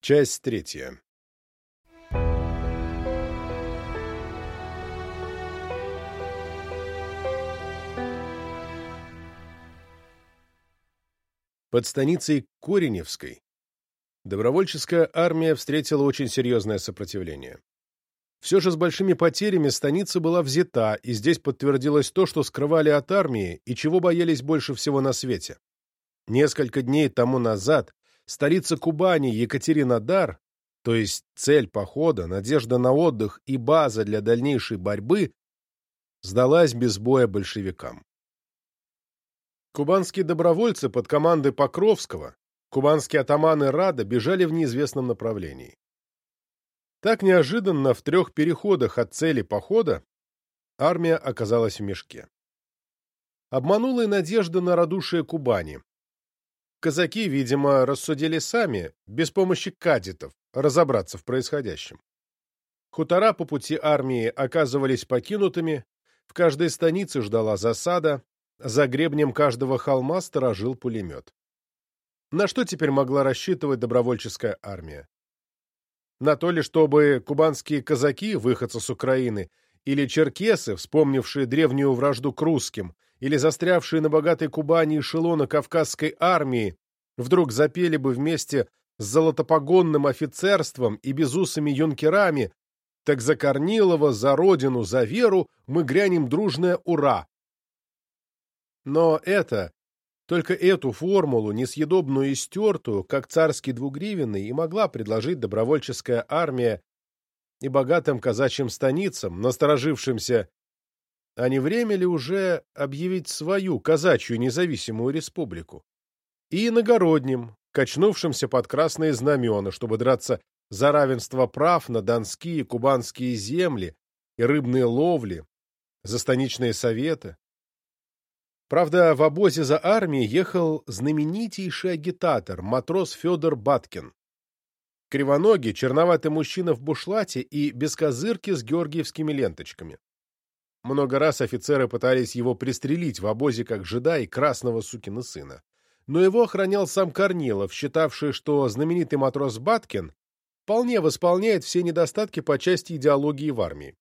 Часть третья. Под станицей Кореневской добровольческая армия встретила очень серьезное сопротивление. Все же с большими потерями станица была взята, и здесь подтвердилось то, что скрывали от армии и чего боялись больше всего на свете. Несколько дней тому назад столица Кубани Екатеринодар, то есть цель похода, надежда на отдых и база для дальнейшей борьбы, сдалась без боя большевикам. Кубанские добровольцы под командой Покровского, кубанские атаманы Рада бежали в неизвестном направлении. Так неожиданно в трех переходах от цели похода армия оказалась в мешке. Обманула и надежда на радушие Кубани. Казаки, видимо, рассудили сами, без помощи кадетов, разобраться в происходящем. Хутора по пути армии оказывались покинутыми, в каждой станице ждала засада, за гребнем каждого холма сторожил пулемет. На что теперь могла рассчитывать добровольческая армия? На то ли, чтобы кубанские казаки, выходцы с Украины, или черкесы, вспомнившие древнюю вражду к русским, или застрявшие на богатой Кубани эшелона Кавказской армии, вдруг запели бы вместе с золотопогонным офицерством и безусыми юнкерами «Так за Корнилова, за родину, за веру мы грянем дружное ура!» Но это, только эту формулу, несъедобную и стертую, как царский двугривенный, и могла предложить добровольческая армия и богатым казачьим станицам, насторожившимся, а не время ли уже объявить свою казачью независимую республику? И иногородним, качнувшимся под красные знамена, чтобы драться за равенство прав на донские кубанские земли и рыбные ловли, за станичные советы. Правда, в обозе за армией ехал знаменитейший агитатор, матрос Федор Баткин. Кривоногий, черноватый мужчина в бушлате и без козырки с георгиевскими ленточками. Много раз офицеры пытались его пристрелить в обозе как жида и красного сукина сына. Но его охранял сам Корнилов, считавший, что знаменитый матрос Баткин вполне восполняет все недостатки по части идеологии в армии.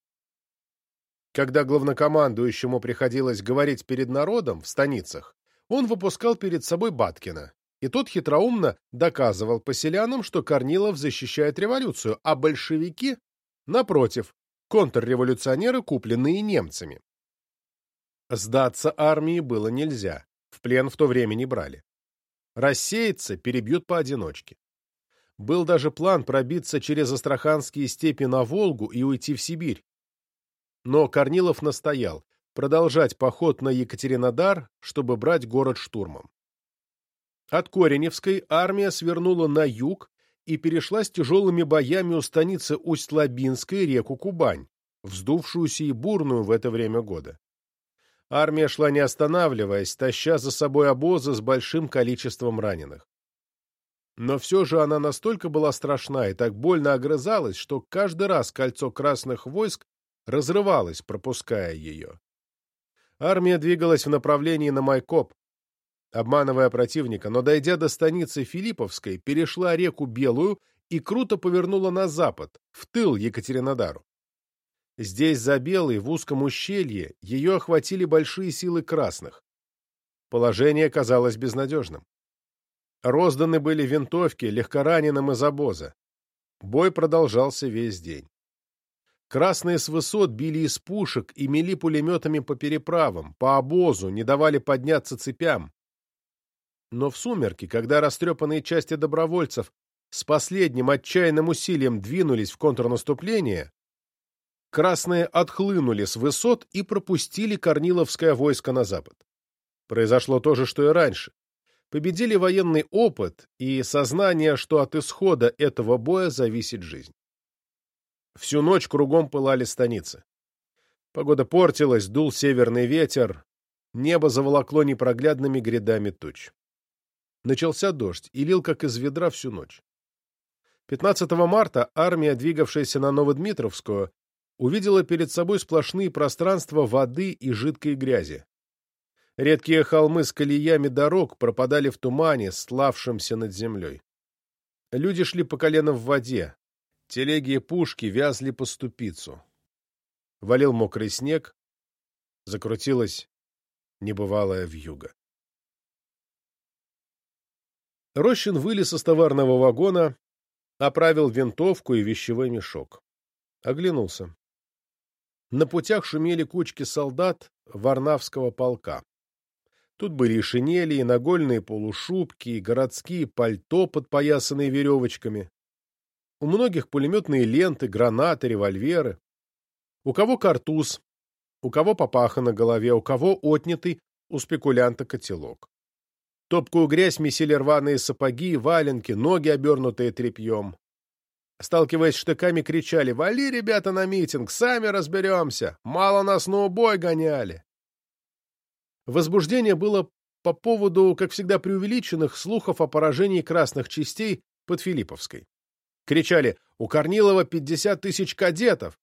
Когда главнокомандующему приходилось говорить перед народом в станицах, он выпускал перед собой Баткина, и тот хитроумно доказывал поселянам, что Корнилов защищает революцию, а большевики, напротив, контрреволюционеры, купленные немцами. Сдаться армии было нельзя, в плен в то время не брали. Рассеяться перебьют поодиночке. Был даже план пробиться через Астраханские степи на Волгу и уйти в Сибирь, но Корнилов настоял продолжать поход на Екатеринодар, чтобы брать город штурмом. От Кореневской армия свернула на юг и перешла с тяжелыми боями у станицы Усть-Лабинской реку Кубань, вздувшуюся и бурную в это время года. Армия шла не останавливаясь, таща за собой обозы с большим количеством раненых. Но все же она настолько была страшна и так больно огрызалась, что каждый раз кольцо красных войск разрывалась, пропуская ее. Армия двигалась в направлении на Майкоп, обманывая противника, но, дойдя до станицы Филипповской, перешла реку Белую и круто повернула на запад, в тыл Екатеринодару. Здесь, за Белой, в узком ущелье, ее охватили большие силы красных. Положение казалось безнадежным. Розданы были винтовки легкораненым из обоза. Бой продолжался весь день. Красные с высот били из пушек и мели пулеметами по переправам, по обозу, не давали подняться цепям. Но в сумерки, когда растрепанные части добровольцев с последним отчаянным усилием двинулись в контрнаступление, красные отхлынули с высот и пропустили Корниловское войско на запад. Произошло то же, что и раньше. Победили военный опыт и сознание, что от исхода этого боя зависит жизнь. Всю ночь кругом пылали станицы. Погода портилась, дул северный ветер, небо заволокло непроглядными грядами туч. Начался дождь и лил, как из ведра, всю ночь. 15 марта армия, двигавшаяся на Новодмитровскую, увидела перед собой сплошные пространства воды и жидкой грязи. Редкие холмы с колеями дорог пропадали в тумане, славшемся над землей. Люди шли по колено в воде. Телеги и пушки вязли по ступицу. Валил мокрый снег. Закрутилась небывалая вьюга. Рощин вылез из товарного вагона, оправил винтовку и вещевой мешок. Оглянулся. На путях шумели кучки солдат Варнавского полка. Тут были и шинели, и нагольные полушубки, и городские пальто, подпоясанные веревочками. У многих пулеметные ленты, гранаты, револьверы. У кого картуз, у кого папаха на голове, у кого отнятый у спекулянта котелок. Топкую грязь месили рваные сапоги, валенки, ноги, обернутые тряпьем. Сталкиваясь штыками, кричали «Вали, ребята, на митинг! Сами разберемся! Мало нас на убой гоняли!» Возбуждение было по поводу, как всегда, преувеличенных слухов о поражении красных частей под Филипповской. Кричали «У Корнилова пятьдесят тысяч кадетов,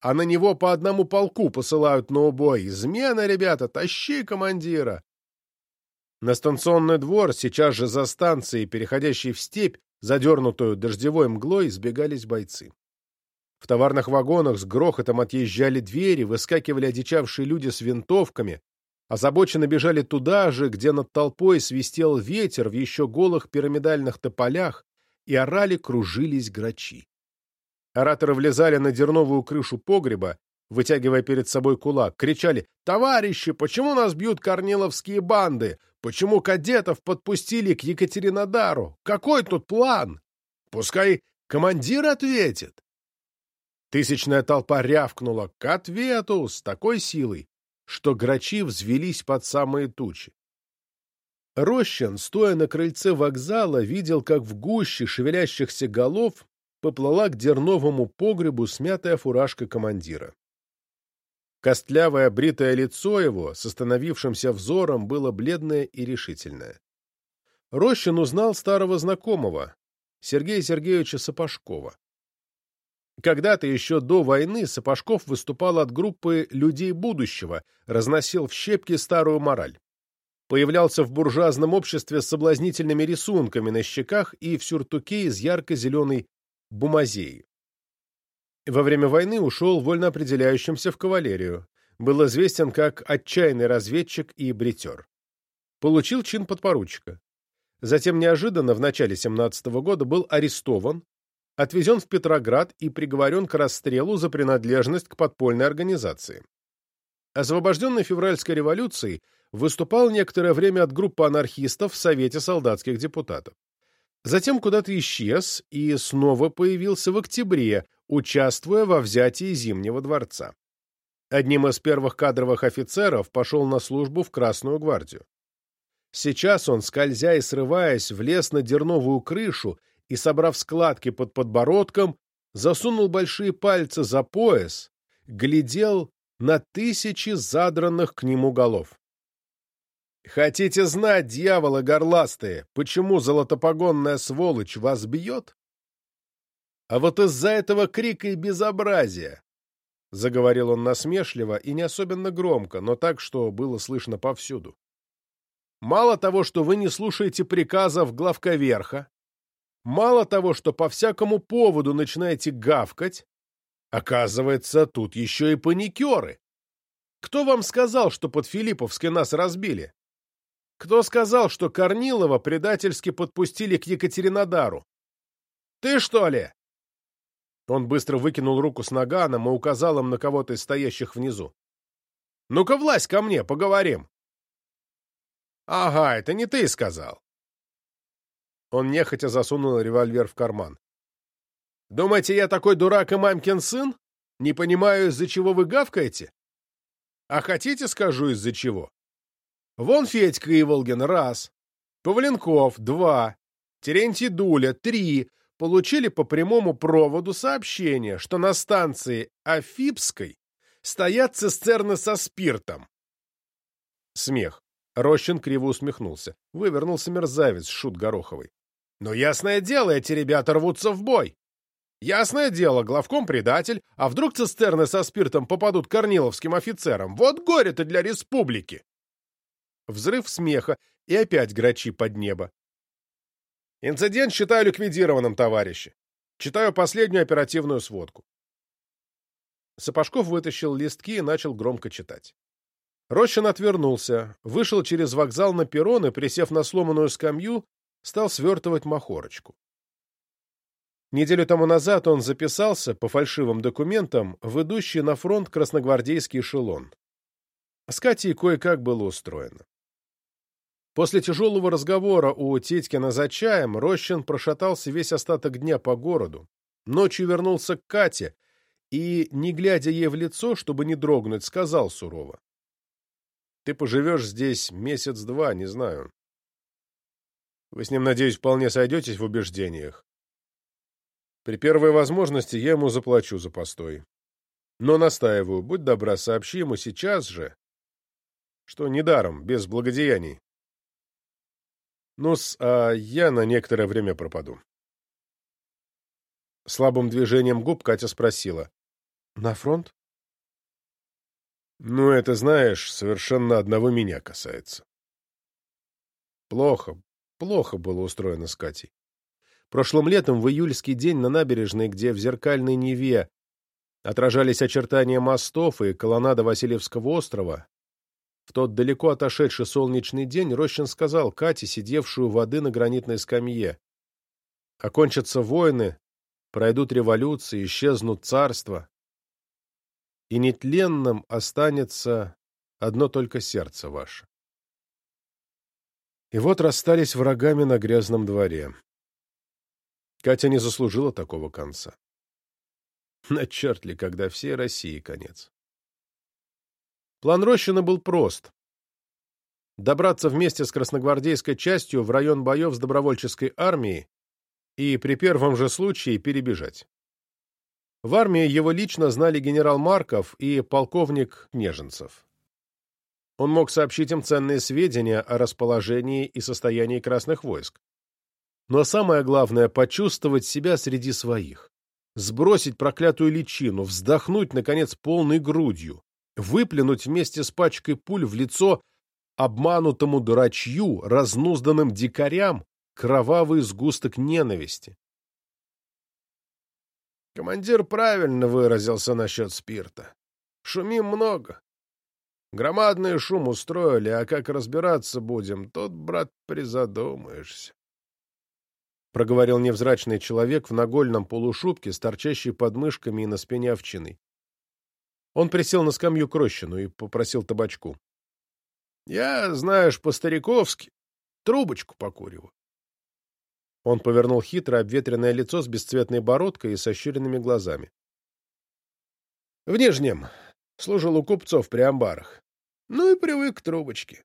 а на него по одному полку посылают на убой! Измена, ребята, тащи командира!» На станционный двор, сейчас же за станцией, переходящей в степь, задернутую дождевой мглой, сбегались бойцы. В товарных вагонах с грохотом отъезжали двери, выскакивали одичавшие люди с винтовками, озабоченно бежали туда же, где над толпой свистел ветер в еще голых пирамидальных тополях, и орали кружились грачи. Ораторы влезали на дерновую крышу погреба, вытягивая перед собой кулак, кричали «Товарищи, почему нас бьют корниловские банды? Почему кадетов подпустили к Екатеринодару? Какой тут план? Пускай командир ответит!» Тысячная толпа рявкнула «К ответу!» с такой силой, что грачи взвелись под самые тучи. Рощин, стоя на крыльце вокзала, видел, как в гуще шевелящихся голов поплыла к дерновому погребу смятая фуражка командира. Костлявое бритое лицо его с остановившимся взором было бледное и решительное. Рощин узнал старого знакомого, Сергея Сергеевича Сапожкова. Когда-то еще до войны Сапожков выступал от группы «Людей будущего», разносил в щепки старую мораль. Появлялся в буржуазном обществе с соблазнительными рисунками на щеках и в сюртуке из ярко-зеленой бумазеи. Во время войны ушел вольно определяющимся в кавалерию. Был известен как отчаянный разведчик и бритер. Получил чин подпоручика. Затем неожиданно в начале 17 -го года был арестован, отвезен в Петроград и приговорен к расстрелу за принадлежность к подпольной организации. Освобожденный февральской революцией выступал некоторое время от группы анархистов в Совете солдатских депутатов. Затем куда-то исчез и снова появился в октябре, участвуя во взятии Зимнего дворца. Одним из первых кадровых офицеров пошел на службу в Красную гвардию. Сейчас он, скользя и срываясь, влез на дерновую крышу и, собрав складки под подбородком, засунул большие пальцы за пояс, глядел на тысячи задранных к нему голов. «Хотите знать, дьяволы горластые, почему золотопогонная сволочь вас бьет? А вот из-за этого крика и безобразия, — заговорил он насмешливо и не особенно громко, но так, что было слышно повсюду. Мало того, что вы не слушаете приказов главковерха, мало того, что по всякому поводу начинаете гавкать, оказывается, тут еще и паникеры. Кто вам сказал, что под Филипповской нас разбили? Кто сказал, что Корнилова предательски подпустили к Екатеринодару? Ты, что ли? Он быстро выкинул руку с наганом и указал им на кого-то из стоящих внизу. «Ну-ка, влазь ко мне, поговорим!» «Ага, это не ты сказал!» Он нехотя засунул револьвер в карман. «Думаете, я такой дурак и мамкин сын? Не понимаю, из-за чего вы гавкаете? А хотите, скажу, из-за чего? Вон Федька Иволгин — раз, Павленков — два, Терентий Дуля — три, получили по прямому проводу сообщение, что на станции Афипской стоят цистерны со спиртом. Смех. Рощин криво усмехнулся. Вывернулся мерзавец, шут Гороховый. Но ясное дело, эти ребята рвутся в бой. Ясное дело, главком предатель, а вдруг цистерны со спиртом попадут корниловским офицерам? Вот горе-то для республики! Взрыв смеха и опять грачи под небо. Инцидент считаю ликвидированным, товарищи. Читаю последнюю оперативную сводку. Сапожков вытащил листки и начал громко читать. Рощин отвернулся, вышел через вокзал на перрон и, присев на сломанную скамью, стал свертывать махорочку. Неделю тому назад он записался, по фальшивым документам, в идущий на фронт красногвардейский эшелон. С Катей кое-как было устроено. После тяжелого разговора у Титькина за чаем Рощин прошатался весь остаток дня по городу. Ночью вернулся к Кате и, не глядя ей в лицо, чтобы не дрогнуть, сказал сурово. «Ты поживешь здесь месяц-два, не знаю. Вы с ним, надеюсь, вполне сойдетесь в убеждениях. При первой возможности я ему заплачу за постой. Но настаиваю, будь добра, сообщи ему сейчас же, что недаром, без благодеяний. Ну а я на некоторое время пропаду. Слабым движением губ Катя спросила. «На фронт?» «Ну, это, знаешь, совершенно одного меня касается». Плохо, плохо было устроено с Катей. Прошлым летом в июльский день на набережной, где в зеркальной Неве отражались очертания мостов и колоннада Васильевского острова, в тот далеко отошедший солнечный день Рощин сказал Кате, сидевшую у воды на гранитной скамье, «Окончатся войны, пройдут революции, исчезнут царства, и нетленным останется одно только сердце ваше». И вот расстались врагами на грязном дворе. Катя не заслужила такого конца. На черт ли, когда всей России конец. План Рощина был прост. Добраться вместе с красногвардейской частью в район боев с добровольческой армией и при первом же случае перебежать. В армии его лично знали генерал Марков и полковник Кнеженцев. Он мог сообщить им ценные сведения о расположении и состоянии красных войск но самое главное — почувствовать себя среди своих. Сбросить проклятую личину, вздохнуть, наконец, полной грудью, выплюнуть вместе с пачкой пуль в лицо обманутому дурачью, разнузданным дикарям, кровавый сгусток ненависти. Командир правильно выразился насчет спирта. Шумим много. Громадный шум устроили, а как разбираться будем, тот, брат, призадумаешься. — проговорил невзрачный человек в нагольном полушубке с торчащей подмышками и на спине овчиной. Он присел на скамью к Рощину и попросил табачку. — Я, знаешь, по-стариковски трубочку покуриваю. Он повернул хитро обветренное лицо с бесцветной бородкой и сощуренными глазами. — В Нижнем. Служил у купцов при амбарах. Ну и привык к трубочке.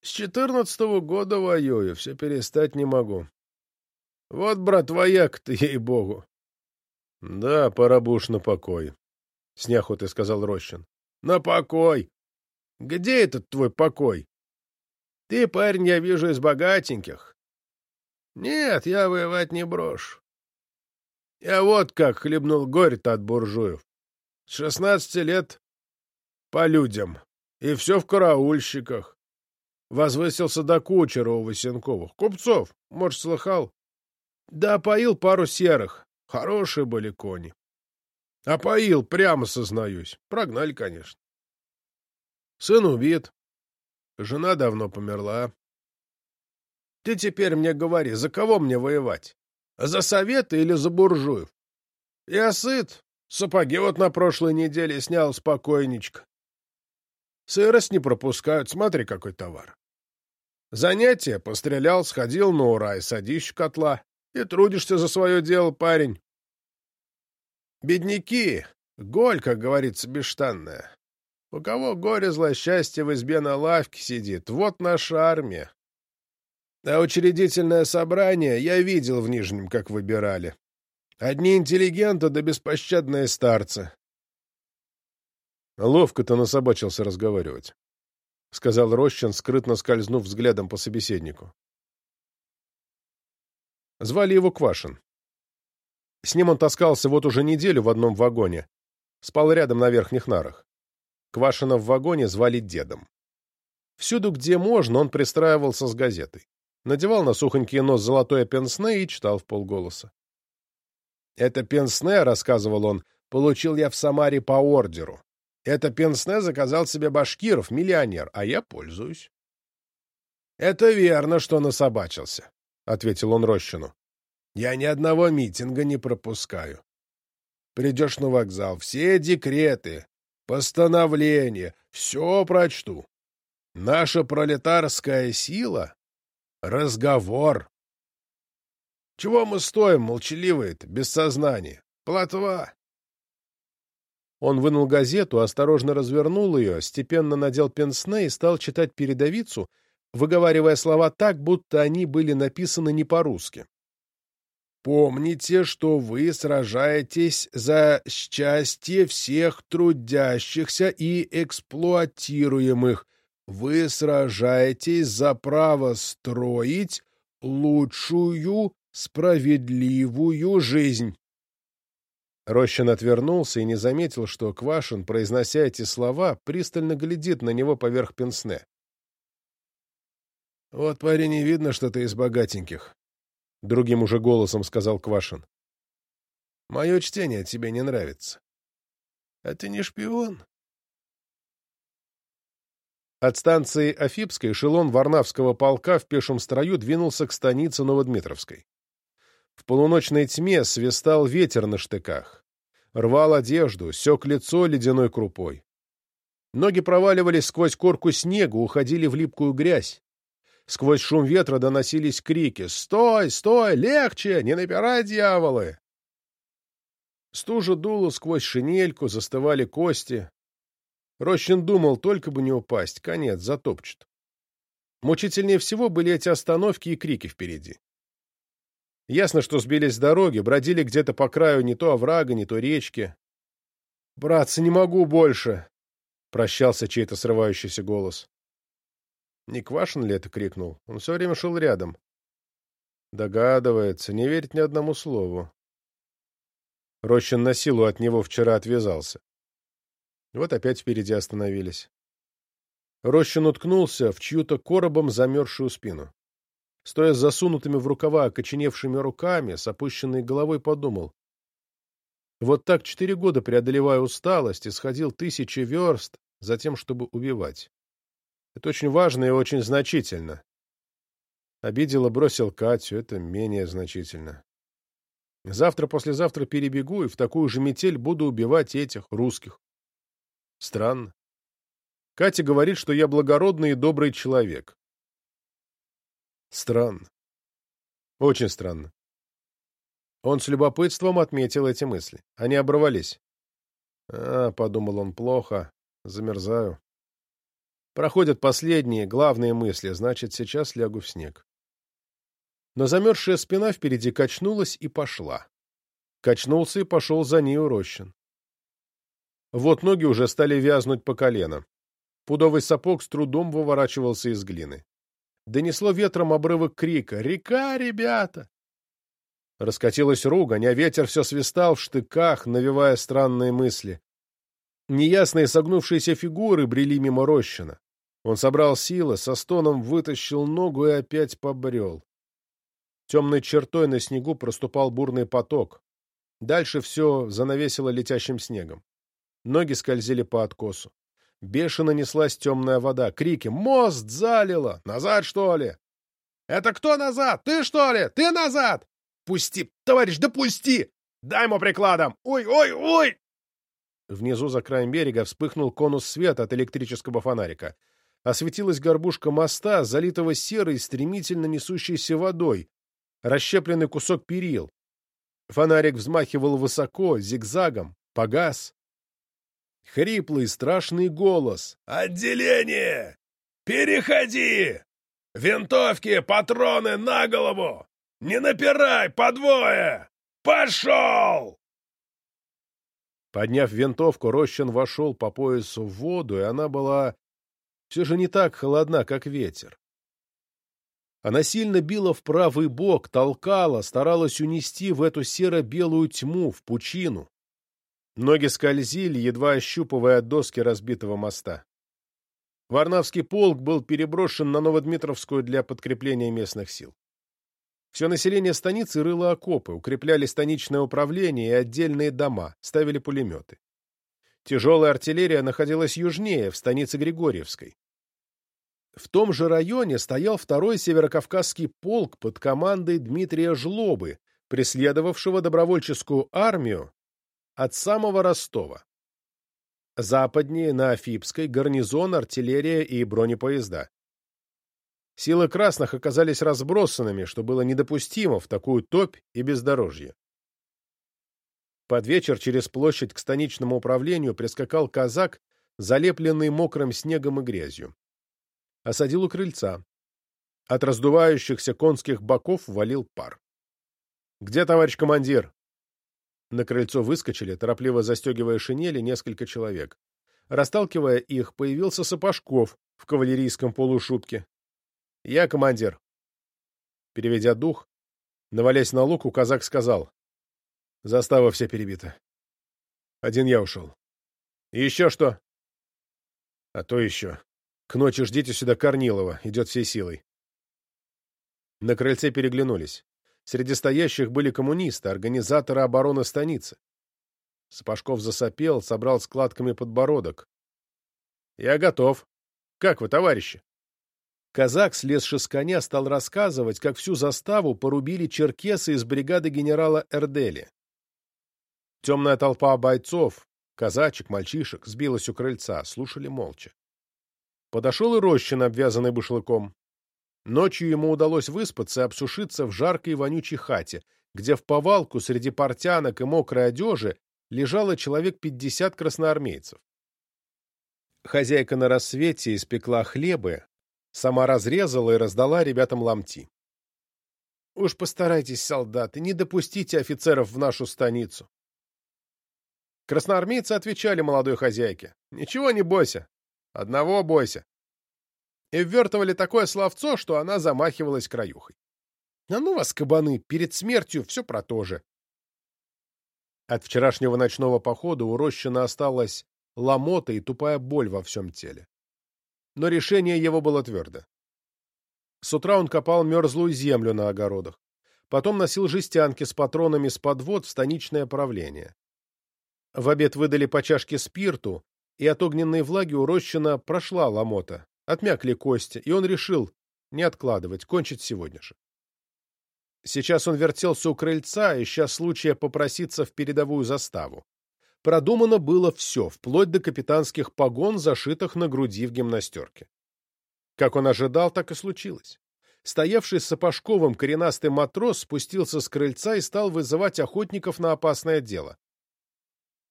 С четырнадцатого года воюю, все перестать не могу. Вот, брат, вояк ты, ей-богу. — Да, пора бы уж на покой, — с неохотой сказал Рощин. — На покой? Где этот твой покой? Ты, парень, я вижу, из богатеньких. Нет, я воевать не брошу. Я вот как хлебнул горе-то от буржуев. С шестнадцати лет по людям. И все в караульщиках. Возвысился до кучера у Васенковых. Купцов, может, слыхал? Да поил пару серых. Хорошие были кони. А поил, прямо сознаюсь. Прогнали, конечно. Сын убит. Жена давно померла. Ты теперь мне говори, за кого мне воевать? За советы или за буржуев? Я сыт. Сапоги вот на прошлой неделе снял спокойничко. Сырость не пропускают, смотри, какой товар. Занятие, пострелял, сходил на ура и садись в котла. И трудишься за свое дело, парень. Бедняки, голь, как говорится, бесштанная. У кого горе, зло, счастье в избе на лавке сидит, вот наша армия. А учредительное собрание я видел в Нижнем, как выбирали. Одни интеллигенты да беспощадные старцы. Ловко-то насобачился разговаривать, — сказал Рощин, скрытно скользнув взглядом по собеседнику. Звали его Квашин. С ним он таскался вот уже неделю в одном вагоне. Спал рядом на верхних нарах. Квашина в вагоне звали дедом. Всюду, где можно, он пристраивался с газетой. надевал на сухонький нос золотое пенсне и читал в полголоса. «Это пенсне, — рассказывал он, — получил я в Самаре по ордеру. Это пенсне заказал себе Башкиров, миллионер, а я пользуюсь». «Это верно, что насобачился», — ответил он Рощину. «Я ни одного митинга не пропускаю. Придешь на вокзал, все декреты, постановления, все прочту. Наша пролетарская сила — разговор. Чего мы стоим, молчаливые-то, без сознания? Плотва. Он вынул газету, осторожно развернул ее, степенно надел пенсне и стал читать передовицу, выговаривая слова так, будто они были написаны не по-русски. Помните, что вы сражаетесь за счастье всех трудящихся и эксплуатируемых. Вы сражаетесь за право строить лучшую, справедливую жизнь. Рощин отвернулся и не заметил, что Квашин, произнося эти слова, пристально глядит на него поверх пенсне. — Вот, парень, не видно, что ты из богатеньких, — другим уже голосом сказал Квашин. — Мое чтение тебе не нравится. — А ты не шпион? От станции Афипской эшелон Варнавского полка в пешем строю двинулся к станице Новодмитровской. В полуночной тьме свистал ветер на штыках. Рвал одежду, сек лицо ледяной крупой. Ноги проваливались сквозь корку снега, уходили в липкую грязь. Сквозь шум ветра доносились крики «Стой! Стой! Легче! Не напирай, дьяволы!» Стужа дула сквозь шинельку, застывали кости. Рощин думал, только бы не упасть, конец, затопчет. Мучительнее всего были эти остановки и крики впереди. Ясно, что сбились с дороги, бродили где-то по краю не то оврага, не то речки. «Братцы, не могу больше!» — прощался чей-то срывающийся голос. Не Квашин ли это крикнул? Он все время шел рядом. Догадывается, не верит ни одному слову. Рощин на силу от него вчера отвязался. Вот опять впереди остановились. Рощин уткнулся в чью-то коробом замерзшую спину. Стоя с засунутыми в рукава окоченевшими руками, с опущенной головой подумал. Вот так четыре года преодолевая усталость, исходил тысячи верст за тем, чтобы убивать. Это очень важно и очень значительно. Обидела, бросил Катю, это менее значительно. Завтра-послезавтра перебегу и в такую же метель буду убивать этих, русских. Странно. Катя говорит, что я благородный и добрый человек. Странно. Очень странно. Он с любопытством отметил эти мысли. Они оборвались. А, подумал он, плохо. Замерзаю. Проходят последние, главные мысли, значит, сейчас лягу в снег. Но замерзшая спина впереди качнулась и пошла. Качнулся и пошел за ней Рощин. Вот ноги уже стали вязнуть по колено. Пудовый сапог с трудом выворачивался из глины. Донесло ветром обрывок крика «Река, ребята!» Раскатилась ругань, а ветер все свистал в штыках, навевая странные мысли. Неясные согнувшиеся фигуры брели мимо Рощина. Он собрал силы, со стоном вытащил ногу и опять побрел. Темной чертой на снегу проступал бурный поток. Дальше все занавесило летящим снегом. Ноги скользили по откосу. Бешено неслась темная вода. Крики «Мост залило! Назад, что ли?» «Это кто назад? Ты, что ли? Ты назад!» «Пусти, товарищ, да пусти! Дай ему прикладом! Ой, ой, ой!» Внизу за краем берега вспыхнул конус света от электрического фонарика осветилась горбушка моста, залитого серой, стремительно несущейся водой, расщепленный кусок перил. Фонарик взмахивал высоко, зигзагом, погас. Хриплый, страшный голос. «Отделение! Переходи! Винтовки, патроны на голову! Не напирай, подвое! Пошел!» Подняв винтовку, Рощин вошел по поясу в воду, и она была все же не так холодна, как ветер. Она сильно била в правый бок, толкала, старалась унести в эту серо-белую тьму, в пучину. Ноги скользили, едва ощупывая доски разбитого моста. Варнавский полк был переброшен на Новодмитровскую для подкрепления местных сил. Все население станицы рыло окопы, укрепляли станичное управление и отдельные дома, ставили пулеметы. Тяжелая артиллерия находилась южнее, в станице Григорьевской. В том же районе стоял второй северокавказский полк под командой Дмитрия Жлобы, преследовавшего добровольческую армию от самого Ростова. Западнее, на Афипской, гарнизон, артиллерия и бронепоезда. Силы красных оказались разбросанными, что было недопустимо в такую топь и бездорожье. Под вечер через площадь к станичному управлению прискакал казак, залепленный мокрым снегом и грязью. Осадил у крыльца. От раздувающихся конских боков валил пар. «Где товарищ командир?» На крыльцо выскочили, торопливо застегивая шинели, несколько человек. Расталкивая их, появился Сапожков в кавалерийском полушубке. «Я командир». Переведя дух, навалясь на луку, казак сказал. Застава вся перебита. Один я ушел. И еще что? А то еще. К ночи ждите сюда Корнилова, идет всей силой. На крыльце переглянулись. Среди стоящих были коммунисты, организаторы обороны станицы. Сапожков засопел, собрал складками подбородок. — Я готов. Как вы, товарищи? Казак, слезши с коня, стал рассказывать, как всю заставу порубили черкесы из бригады генерала Эрдели. Темная толпа бойцов, казачек, мальчишек, сбилась у крыльца, слушали молча. Подошел и Рощин, обвязанный бушлыком. Ночью ему удалось выспаться и обсушиться в жаркой вонючей хате, где в повалку среди портянок и мокрой одежи лежало человек пятьдесят красноармейцев. Хозяйка на рассвете испекла хлебы, сама разрезала и раздала ребятам ломти. «Уж постарайтесь, солдаты, не допустите офицеров в нашу станицу. Красноармейцы отвечали молодой хозяйке. «Ничего не бойся. Одного бойся». И ввертывали такое словцо, что она замахивалась краюхой. «А ну вас, кабаны, перед смертью все про то же». От вчерашнего ночного похода у Рощина осталась ломота и тупая боль во всем теле. Но решение его было твердо. С утра он копал мерзлую землю на огородах. Потом носил жестянки с патронами с подвод в станичное правление. В обед выдали по чашке спирту, и от огненной влаги у Рощина прошла ломота, отмякли кости, и он решил не откладывать, кончить сегодня же. Сейчас он вертелся у крыльца, ища случая попроситься в передовую заставу. Продумано было все, вплоть до капитанских погон, зашитых на груди в гимнастерке. Как он ожидал, так и случилось. Стоявший с Сапожковым коренастый матрос спустился с крыльца и стал вызывать охотников на опасное дело.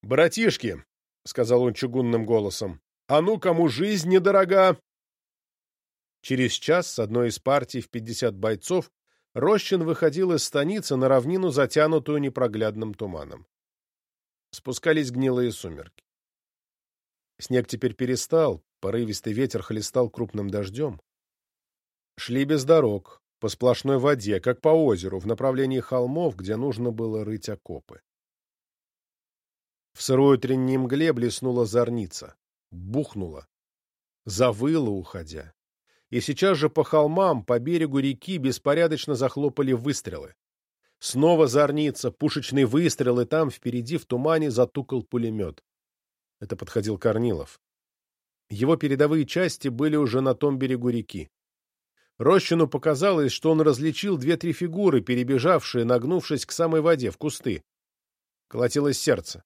«Братишки», — сказал он чугунным голосом, — «а ну, кому жизнь недорога!» Через час с одной из партий в пятьдесят бойцов Рощин выходил из станицы на равнину, затянутую непроглядным туманом. Спускались гнилые сумерки. Снег теперь перестал, порывистый ветер хлестал крупным дождем. Шли без дорог, по сплошной воде, как по озеру, в направлении холмов, где нужно было рыть окопы. В сырой утренней мгле блеснула зорница. Бухнула. Завыла, уходя. И сейчас же по холмам, по берегу реки беспорядочно захлопали выстрелы. Снова зорница, пушечный выстрел, и там впереди в тумане затукал пулемет. Это подходил Корнилов. Его передовые части были уже на том берегу реки. Рощину показалось, что он различил две-три фигуры, перебежавшие, нагнувшись к самой воде, в кусты. Колотилось сердце.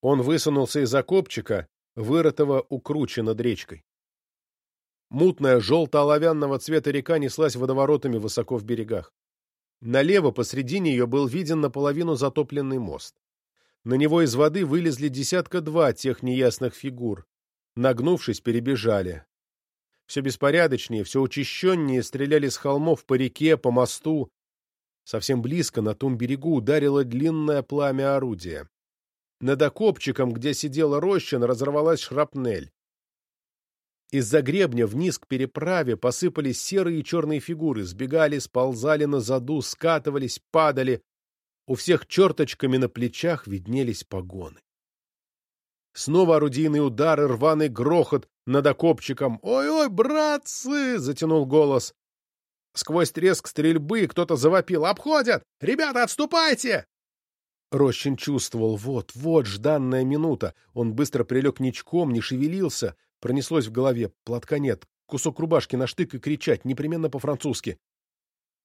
Он высунулся из окопчика, вырытого у кручи над речкой. Мутная, желто-оловянного цвета река неслась водоворотами высоко в берегах. Налево посредине ее был виден наполовину затопленный мост. На него из воды вылезли десятка-два тех неясных фигур. Нагнувшись, перебежали. Все беспорядочнее, все учащеннее стреляли с холмов по реке, по мосту. Совсем близко на том берегу ударило длинное пламя орудия. Над окопчиком, где сидела Рощин, разорвалась шрапнель. Из-за гребня вниз к переправе посыпались серые и черные фигуры, сбегали, сползали на заду, скатывались, падали. У всех черточками на плечах виднелись погоны. Снова орудийные удары, рваный грохот, над окопчиком. «Ой-ой, братцы!» — затянул голос. Сквозь треск стрельбы кто-то завопил. «Обходят! Ребята, отступайте!» Рощин чувствовал, вот, вот жданная минута. Он быстро прилег ничком, не шевелился. Пронеслось в голове. Платка нет. Кусок рубашки на штык и кричать, непременно по-французски.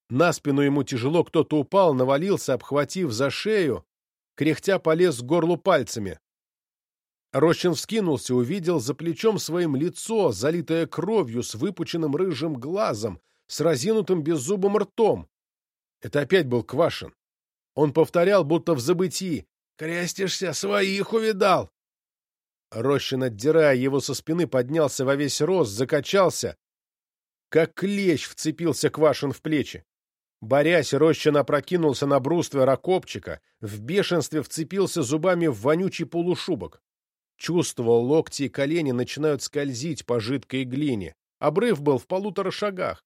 На спину ему тяжело, кто-то упал, навалился, обхватив за шею. Кряхтя полез к горлу пальцами. Рощин вскинулся, увидел за плечом своим лицо, залитое кровью, с выпученным рыжим глазом, с разинутым беззубым ртом. Это опять был Квашин. Он повторял, будто в забытии. «Крестишься, своих увидал!» Рощин, отдирая его со спины, поднялся во весь рост, закачался. Как клещ вцепился Квашин в плечи. Борясь, Рощин опрокинулся на брустве ракопчика, в бешенстве вцепился зубами в вонючий полушубок. Чувствовал, локти и колени начинают скользить по жидкой глине. Обрыв был в полутора шагах.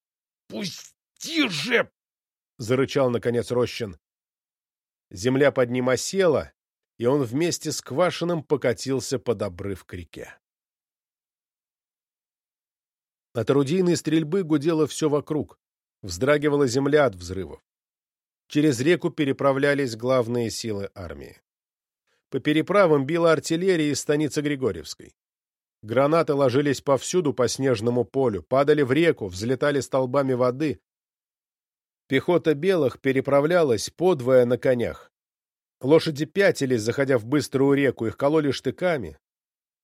«Пусти же!» — зарычал, наконец, Рощин. Земля под ним осела, и он вместе с Квашиным покатился под обрыв к реке. От орудийной стрельбы гудело все вокруг, вздрагивала земля от взрывов. Через реку переправлялись главные силы армии. По переправам била артиллерия из станицы Григорьевской. Гранаты ложились повсюду по снежному полю, падали в реку, взлетали столбами воды, Пехота белых переправлялась подвое на конях. Лошади пятились, заходя в быструю реку, их кололи штыками.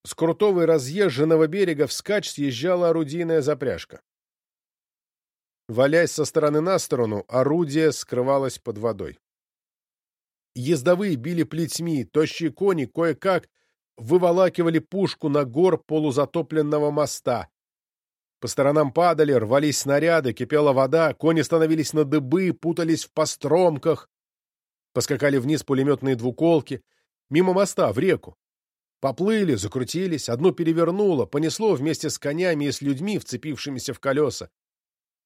С крутого и разъезженного берега вскачь съезжала орудийная запряжка. Валясь со стороны на сторону, орудие скрывалось под водой. Ездовые били плетьми, тощие кони кое-как выволакивали пушку на гор полузатопленного моста, по сторонам падали, рвались снаряды, кипела вода, кони становились на дыбы, путались в постромках. Поскакали вниз пулеметные двуколки, мимо моста, в реку. Поплыли, закрутились, одно перевернуло, понесло вместе с конями и с людьми, вцепившимися в колеса.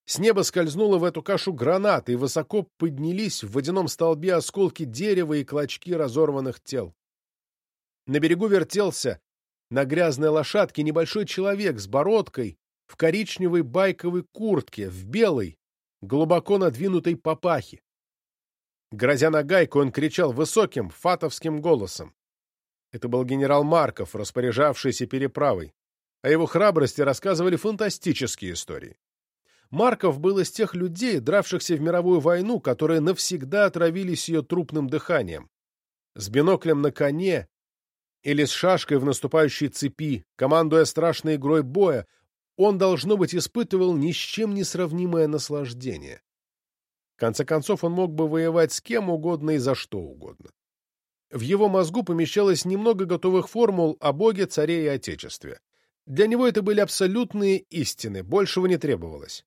С неба скользнуло в эту кашу гранаты, и высоко поднялись в водяном столбе осколки дерева и клочки разорванных тел. На берегу вертелся на грязной лошадке небольшой человек с бородкой, в коричневой байковой куртке, в белой, глубоко надвинутой папахе. Грозя на гайку, он кричал высоким, фатовским голосом. Это был генерал Марков, распоряжавшийся переправой. О его храбрости рассказывали фантастические истории. Марков был из тех людей, дравшихся в мировую войну, которые навсегда отравились ее трупным дыханием. С биноклем на коне или с шашкой в наступающей цепи, командуя страшной игрой боя, он, должно быть, испытывал ни с чем не сравнимое наслаждение. В конце концов, он мог бы воевать с кем угодно и за что угодно. В его мозгу помещалось немного готовых формул о Боге, Царе и Отечестве. Для него это были абсолютные истины, большего не требовалось.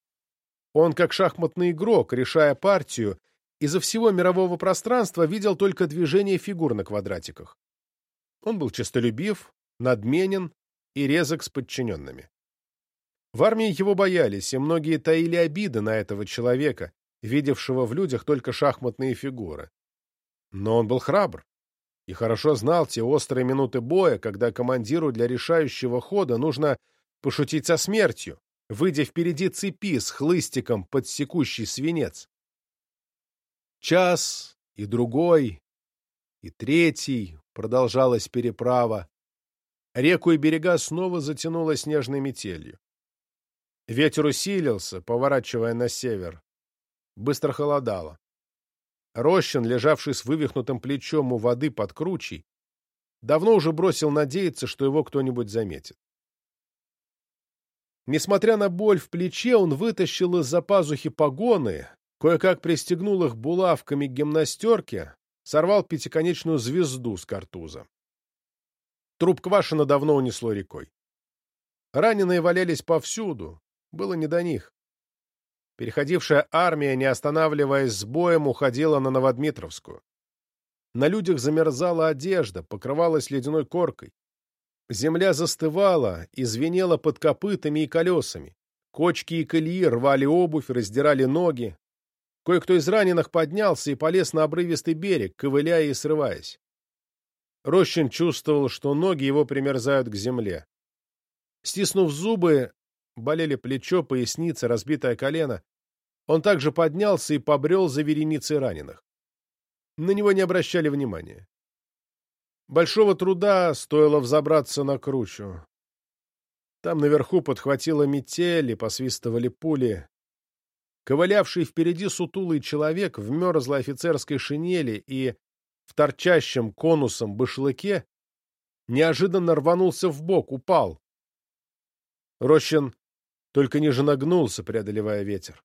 Он, как шахматный игрок, решая партию, изо всего мирового пространства видел только движение фигур на квадратиках. Он был честолюбив, надменен и резок с подчиненными. В армии его боялись, и многие таили обиды на этого человека, видевшего в людях только шахматные фигуры. Но он был храбр и хорошо знал те острые минуты боя, когда командиру для решающего хода нужно пошутить со смертью, выйдя впереди цепи с хлыстиком под секущий свинец. Час и другой, и третий продолжалась переправа. Реку и берега снова затянуло снежной метелью. Ветер усилился, поворачивая на север. Быстро холодало. Рощин, лежавший с вывихнутым плечом у воды под кручей, давно уже бросил надеяться, что его кто-нибудь заметит. Несмотря на боль в плече, он вытащил из-за пазухи погоны, кое-как пристегнул их булавками к гимнастерке, сорвал пятиконечную звезду с картуза. Труп Квашина давно унесло рекой. Раненые валялись повсюду, было не до них. Переходившая армия, не останавливаясь с боем, уходила на Новодмитровскую. На людях замерзала одежда, покрывалась ледяной коркой. Земля застывала и звенела под копытами и колесами. Кочки и колеи рвали обувь, раздирали ноги. Кое-кто из раненых поднялся и полез на обрывистый берег, ковыляя и срываясь. Рощин чувствовал, что ноги его примерзают к земле. Стиснув зубы, болели плечо, поясница, разбитое колено, он также поднялся и побрел за вереницей раненых. На него не обращали внимания. Большого труда стоило взобраться на кручу. Там наверху подхватила метель и посвистывали пули. Ковылявший впереди сутулый человек в мерзлой офицерской шинели и в торчащем конусом башлыке неожиданно рванулся в бок, упал. Рощин только ниже нагнулся, преодолевая ветер.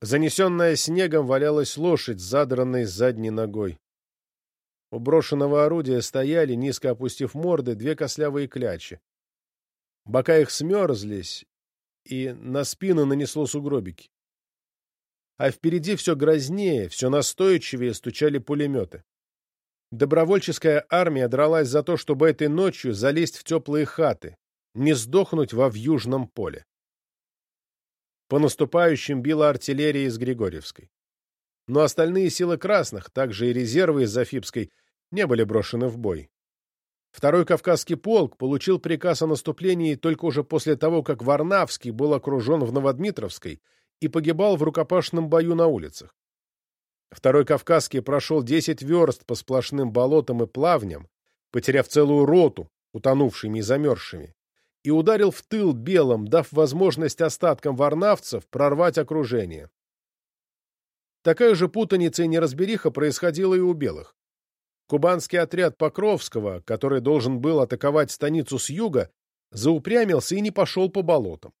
Занесенная снегом валялась лошадь задранной задней ногой. У брошенного орудия стояли, низко опустив морды, две кослявые клячи. Бока их смерзлись, и на спину нанесло сугробики. А впереди все грознее, все настойчивее стучали пулеметы. Добровольческая армия дралась за то, чтобы этой ночью залезть в теплые хаты, не сдохнуть во вьюжном поле. По наступающим била артиллерия из Григорьевской. Но остальные силы красных, также и резервы из Зафипской, не были брошены в бой. Второй Кавказский полк получил приказ о наступлении только уже после того, как Варнавский был окружен в Новодмитровской и погибал в рукопашном бою на улицах. Второй Кавказский прошел 10 верст по сплошным болотам и плавням, потеряв целую роту, утонувшими и замерзшими, и ударил в тыл белым, дав возможность остаткам варнавцев прорвать окружение. Такая же путаница и неразбериха происходила и у белых. Кубанский отряд Покровского, который должен был атаковать станицу с юга, заупрямился и не пошел по болотам.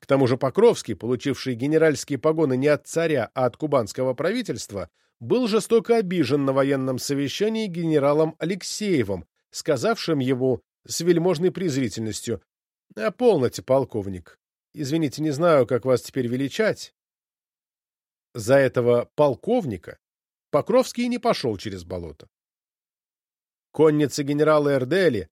К тому же Покровский, получивший генеральские погоны не от царя, а от кубанского правительства, был жестоко обижен на военном совещании генералом Алексеевым, сказавшим ему с вельможной презрительностью «Полноте, полковник. Извините, не знаю, как вас теперь величать». За этого полковника Покровский не пошел через болото. Коннице генерала Эрдели,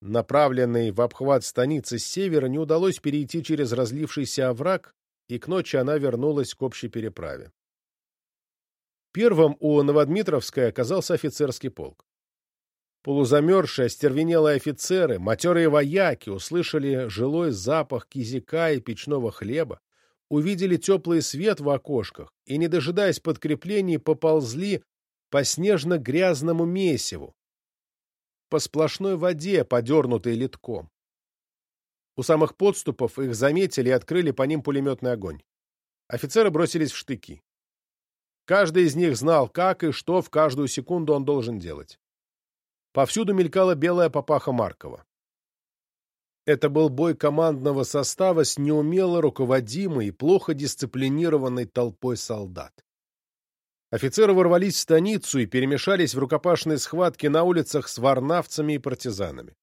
направленной в обхват станицы с севера, не удалось перейти через разлившийся овраг, и к ночи она вернулась к общей переправе. Первым у Новодмитровской оказался офицерский полк. Полузамерзшие, остервенелые офицеры, матерые вояки услышали жилой запах кизика и печного хлеба, увидели теплый свет в окошках и, не дожидаясь подкреплений, поползли по снежно-грязному месиву, по сплошной воде, подернутой литком. У самых подступов их заметили и открыли по ним пулеметный огонь. Офицеры бросились в штыки. Каждый из них знал, как и что в каждую секунду он должен делать. Повсюду мелькала белая папаха Маркова. Это был бой командного состава с неумело руководимой и плохо дисциплинированной толпой солдат. Офицеры ворвались в станицу и перемешались в рукопашной схватке на улицах с варнавцами и партизанами.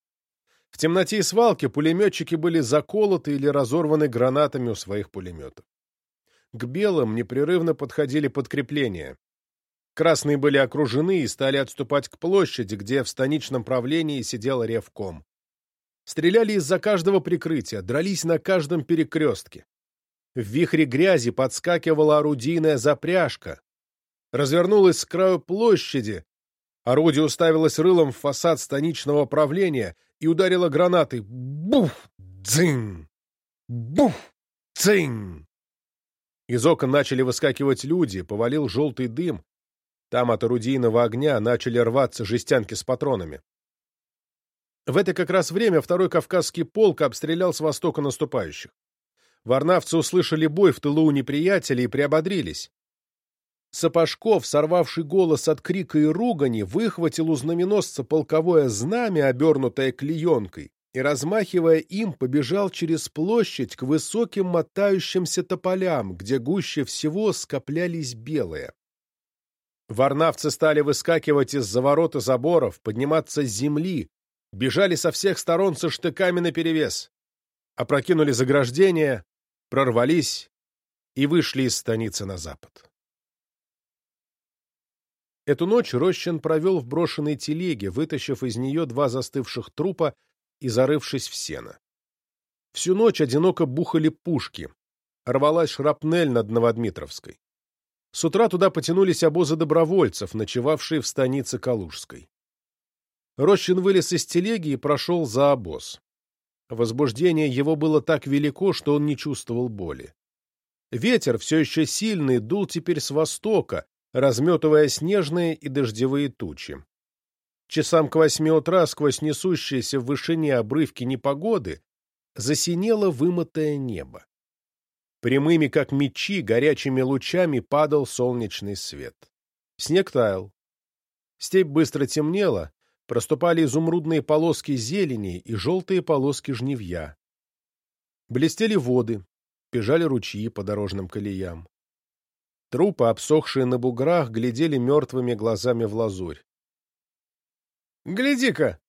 В темноте и свалке пулеметчики были заколоты или разорваны гранатами у своих пулеметов. К белым непрерывно подходили подкрепления. Красные были окружены и стали отступать к площади, где в станичном правлении сидел ревком. Стреляли из-за каждого прикрытия, дрались на каждом перекрестке. В вихре грязи подскакивала орудийная запряжка, развернулась с краю площади. Орудие уставилось рылом в фасад станичного правления и ударило гранатой. Буф! Дзынь! Буф! Дзынь! Из окон начали выскакивать люди, повалил желтый дым. Там от орудийного огня начали рваться жестянки с патронами. В это как раз время второй Кавказский полк обстрелял с востока наступающих. Варнавцы услышали бой в тылу у неприятеля и приободрились. Сапожков, сорвавший голос от крика и ругани, выхватил у знаменосца полковое знамя, обернутое клеенкой, и, размахивая им, побежал через площадь к высоким мотающимся тополям, где гуще всего скоплялись белые. Варнавцы стали выскакивать из-за ворот и заборов, подниматься с земли, бежали со всех сторон со штыками наперевес, опрокинули заграждения, прорвались и вышли из станицы на запад. Эту ночь Рощин провел в брошенной телеге, вытащив из нее два застывших трупа и зарывшись в сено. Всю ночь одиноко бухали пушки. Рвалась шрапнель над Новодмитровской. С утра туда потянулись обозы добровольцев, ночевавшие в станице Калужской. Рощин вылез из телеги и прошел за обоз. Возбуждение его было так велико, что он не чувствовал боли. Ветер, все еще сильный, дул теперь с востока, разметывая снежные и дождевые тучи. Часам к восьми утра сквозь несущиеся в вышине обрывки непогоды засинело вымытое небо. Прямыми, как мечи, горячими лучами падал солнечный свет. Снег таял. Степь быстро темнела, проступали изумрудные полоски зелени и желтые полоски жнивья. Блестели воды, бежали ручьи по дорожным колеям. Трупы, обсохшие на буграх, глядели мертвыми глазами в лазурь. — Гляди-ка!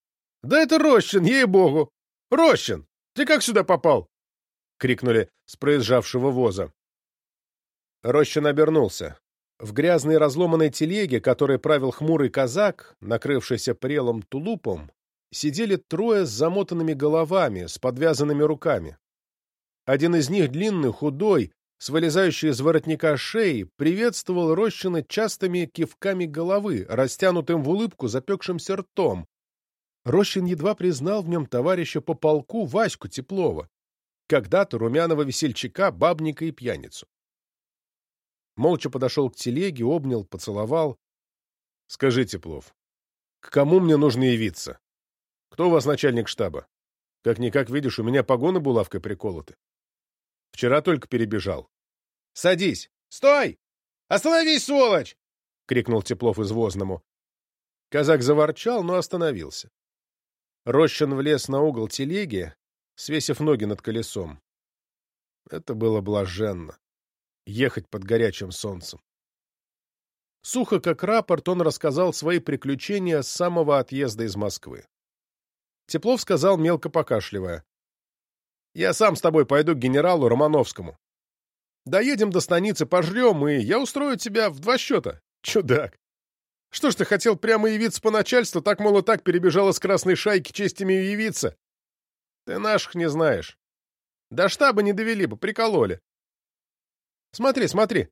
Да это Рощин, ей-богу! Рощин! Ты как сюда попал? — крикнули с проезжавшего воза. Рощин обернулся. В грязной разломанной телеге, которой правил хмурый казак, накрывшийся прелом тулупом, сидели трое с замотанными головами, с подвязанными руками. Один из них, длинный, худой, с вылезающей из воротника шеи, приветствовал Рощина частыми кивками головы, растянутым в улыбку запекшимся ртом. Рощин едва признал в нем товарища по полку Ваську Теплова, когда-то румяного весельчака, бабника и пьяницу. Молча подошел к телеге, обнял, поцеловал. — Скажи, Теплов, к кому мне нужно явиться? Кто у вас начальник штаба? Как-никак, видишь, у меня погоны булавкой приколоты. Вчера только перебежал. — Садись! Стой! Остановись, сволочь! — крикнул Теплов извозному. Казак заворчал, но остановился. Рощин влез на угол телеги, свесив ноги над колесом. Это было блаженно ехать под горячим солнцем. Сухо как рапорт он рассказал свои приключения с самого отъезда из Москвы. Теплов сказал, мелко покашливая. «Я сам с тобой пойду к генералу Романовскому. Доедем до станицы, пожрем, и я устрою тебя в два счета. Чудак! Что ж ты хотел прямо явиться по начальству, так, мол, и так перебежал из красной шайки честями явиться? Ты наших не знаешь. До штаба не довели бы, прикололи. Смотри, смотри!»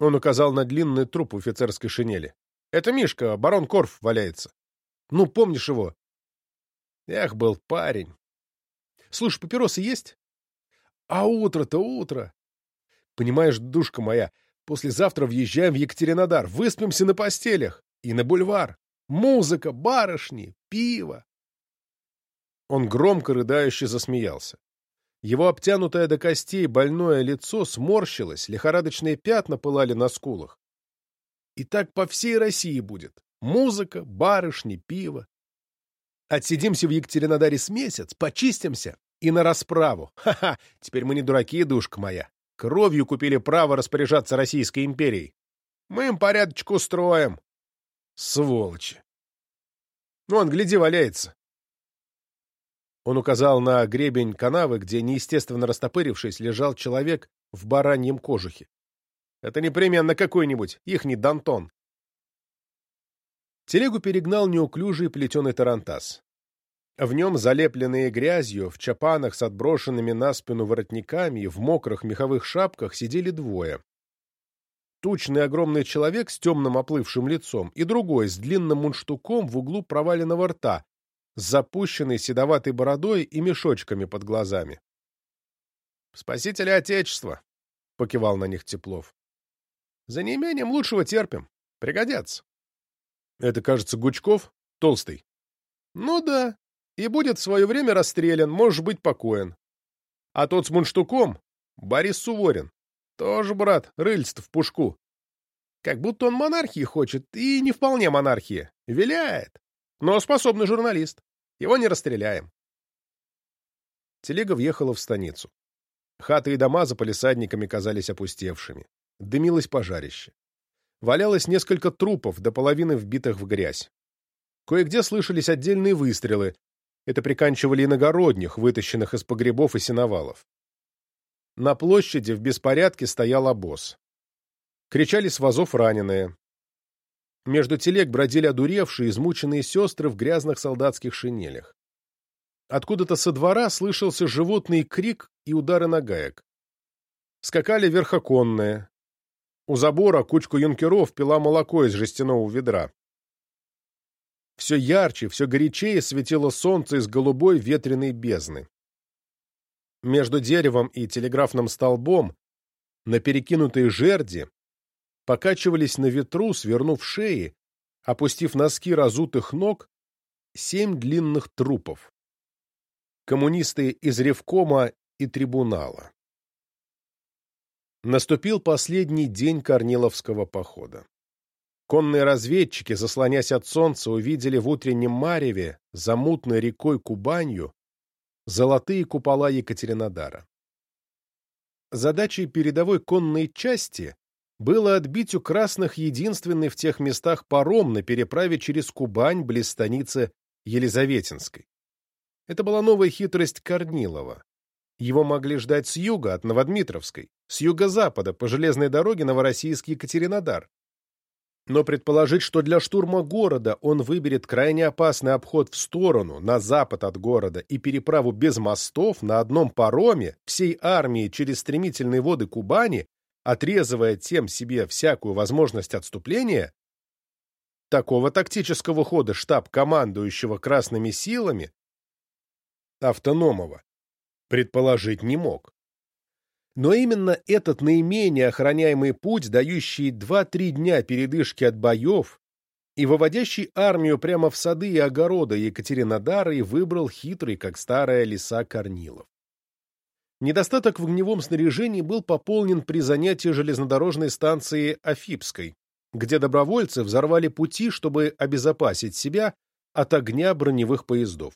Он указал на длинный труп в офицерской шинели. «Это Мишка, барон Корф, валяется. Ну, помнишь его?» Эх, был парень. Слушай, папиросы есть? А утро-то утро. Понимаешь, душка моя, послезавтра въезжаем в Екатеринодар, выспимся на постелях и на бульвар. Музыка, барышни, пиво. Он громко рыдающе засмеялся. Его обтянутое до костей больное лицо сморщилось, лихорадочные пятна пылали на скулах. И так по всей России будет. Музыка, барышни, пиво. Отсидимся в Екатеринодаре с месяц, почистимся и на расправу. Ха-ха, теперь мы не дураки, душка моя. Кровью купили право распоряжаться Российской империей. Мы им порядочек устроим. Сволочи. Ну, он, гляди, валяется. Он указал на гребень канавы, где, неестественно растопырившись, лежал человек в бараньем кожухе. Это непременно какой-нибудь, ихний Дантон. Телегу перегнал неуклюжий плетеный тарантас. В нем, залепленные грязью, в чапанах с отброшенными на спину воротниками и в мокрых меховых шапках сидели двое. Тучный огромный человек с темным оплывшим лицом и другой с длинным мундштуком в углу проваленного рта, с запущенной седоватой бородой и мешочками под глазами. «Спасители Отечества!» — покивал на них Теплов. «За неимением лучшего терпим. Пригодятся». «Это, кажется, Гучков? Толстый?» «Ну да. И будет в свое время расстрелян, можешь быть покоен. А тот с мунштуком — Борис Суворин. Тоже, брат, рыльц в пушку. Как будто он монархии хочет, и не вполне монархия. Виляет но способный журналист. Его не расстреляем. Телега въехала в станицу. Хаты и дома за полисадниками казались опустевшими. Дымилось пожарище. Валялось несколько трупов, до половины вбитых в грязь. Кое-где слышались отдельные выстрелы. Это приканчивали иногородних, вытащенных из погребов и сеновалов. На площади в беспорядке стоял обоз. Кричали с вазов раненые. Между телег бродили одуревшие, измученные сестры в грязных солдатских шинелях. Откуда-то со двора слышался животный крик и удары нагаек. Скакали верхоконные. У забора кучку юнкеров пила молоко из жестяного ведра. все ярче, все горячее светило солнце из голубой ветреной бездны. Между деревом и телеграфным столбом на перекинутой жерди покачивались на ветру, свернув шеи, опустив носки разутых ног, семь длинных трупов. Коммунисты из Ревкома и трибунала. Наступил последний день Корниловского похода. Конные разведчики, заслонясь от солнца, увидели в утреннем мареве, за мутной рекой Кубанью, золотые купола Екатеринодара. Задачей передовой конной части было отбить у красных единственный в тех местах паром на переправе через Кубань близ станицы Елизаветинской. Это была новая хитрость Корнилова. Его могли ждать с юга, от Новодмитровской, с юго-запада, по железной дороге Новороссийский Екатеринодар. Но предположить, что для штурма города он выберет крайне опасный обход в сторону, на запад от города, и переправу без мостов на одном пароме всей армии через стремительные воды Кубани, отрезывая тем себе всякую возможность отступления, такого тактического хода штаб командующего красными силами автономова предположить не мог. Но именно этот наименее охраняемый путь, дающий 2-3 дня передышки от боев и выводящий армию прямо в сады и огороды Екатеринодара, и выбрал хитрый, как старая лиса Корнилов. Недостаток в огневом снаряжении был пополнен при занятии железнодорожной станции Афипской, где добровольцы взорвали пути, чтобы обезопасить себя от огня броневых поездов.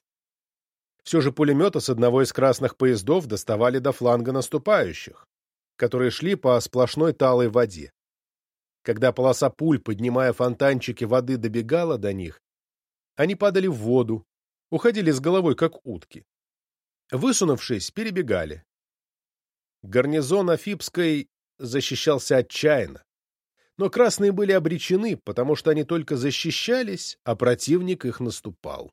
Все же пулеметы с одного из красных поездов доставали до фланга наступающих, которые шли по сплошной талой воде. Когда полоса пуль, поднимая фонтанчики воды, добегала до них, они падали в воду, уходили с головой, как утки. Высунувшись, перебегали. Гарнизон Афипской защищался отчаянно. Но красные были обречены, потому что они только защищались, а противник их наступал.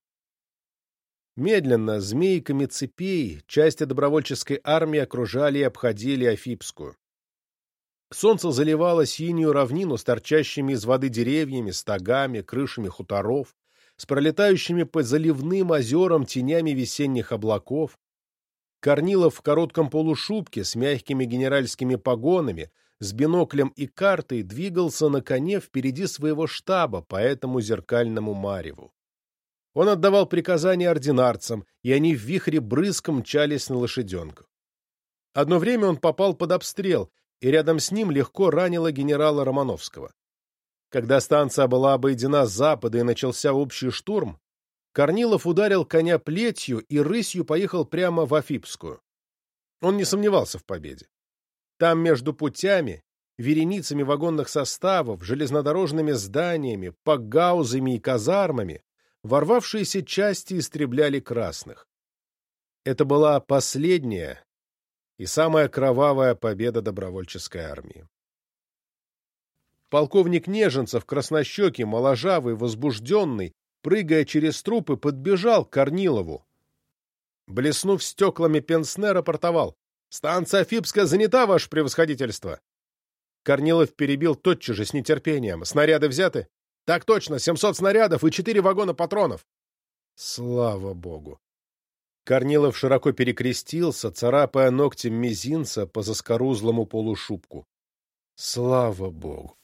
Медленно, змейками цепей, части добровольческой армии окружали и обходили Афипскую. Солнце заливало синюю равнину с торчащими из воды деревьями, стогами, крышами хуторов, с пролетающими по заливным озерам тенями весенних облаков. Корнилов в коротком полушубке с мягкими генеральскими погонами, с биноклем и картой двигался на коне впереди своего штаба по этому зеркальному мареву. Он отдавал приказания ординарцам, и они в вихре брызгом мчались на лошаденках. Одно время он попал под обстрел, и рядом с ним легко ранило генерала Романовского. Когда станция была обойдена с запада и начался общий штурм, Корнилов ударил коня плетью и рысью поехал прямо в Афипскую. Он не сомневался в победе. Там между путями, вереницами вагонных составов, железнодорожными зданиями, пагаузами и казармами ворвавшиеся части истребляли красных. Это была последняя и самая кровавая победа добровольческой армии. Полковник Неженцев, краснощекий, моложавый, возбужденный, прыгая через трупы, подбежал к Корнилову. Блеснув стеклами пенсне, рапортовал. «Станция Фипская занята, ваше превосходительство!» Корнилов перебил тотчас же с нетерпением. «Снаряды взяты?» Так точно, 700 снарядов и 4 вагона патронов. Слава богу. Корнилов широко перекрестился, царапая ногтем мизинца по заскорузлому полушубку. Слава богу.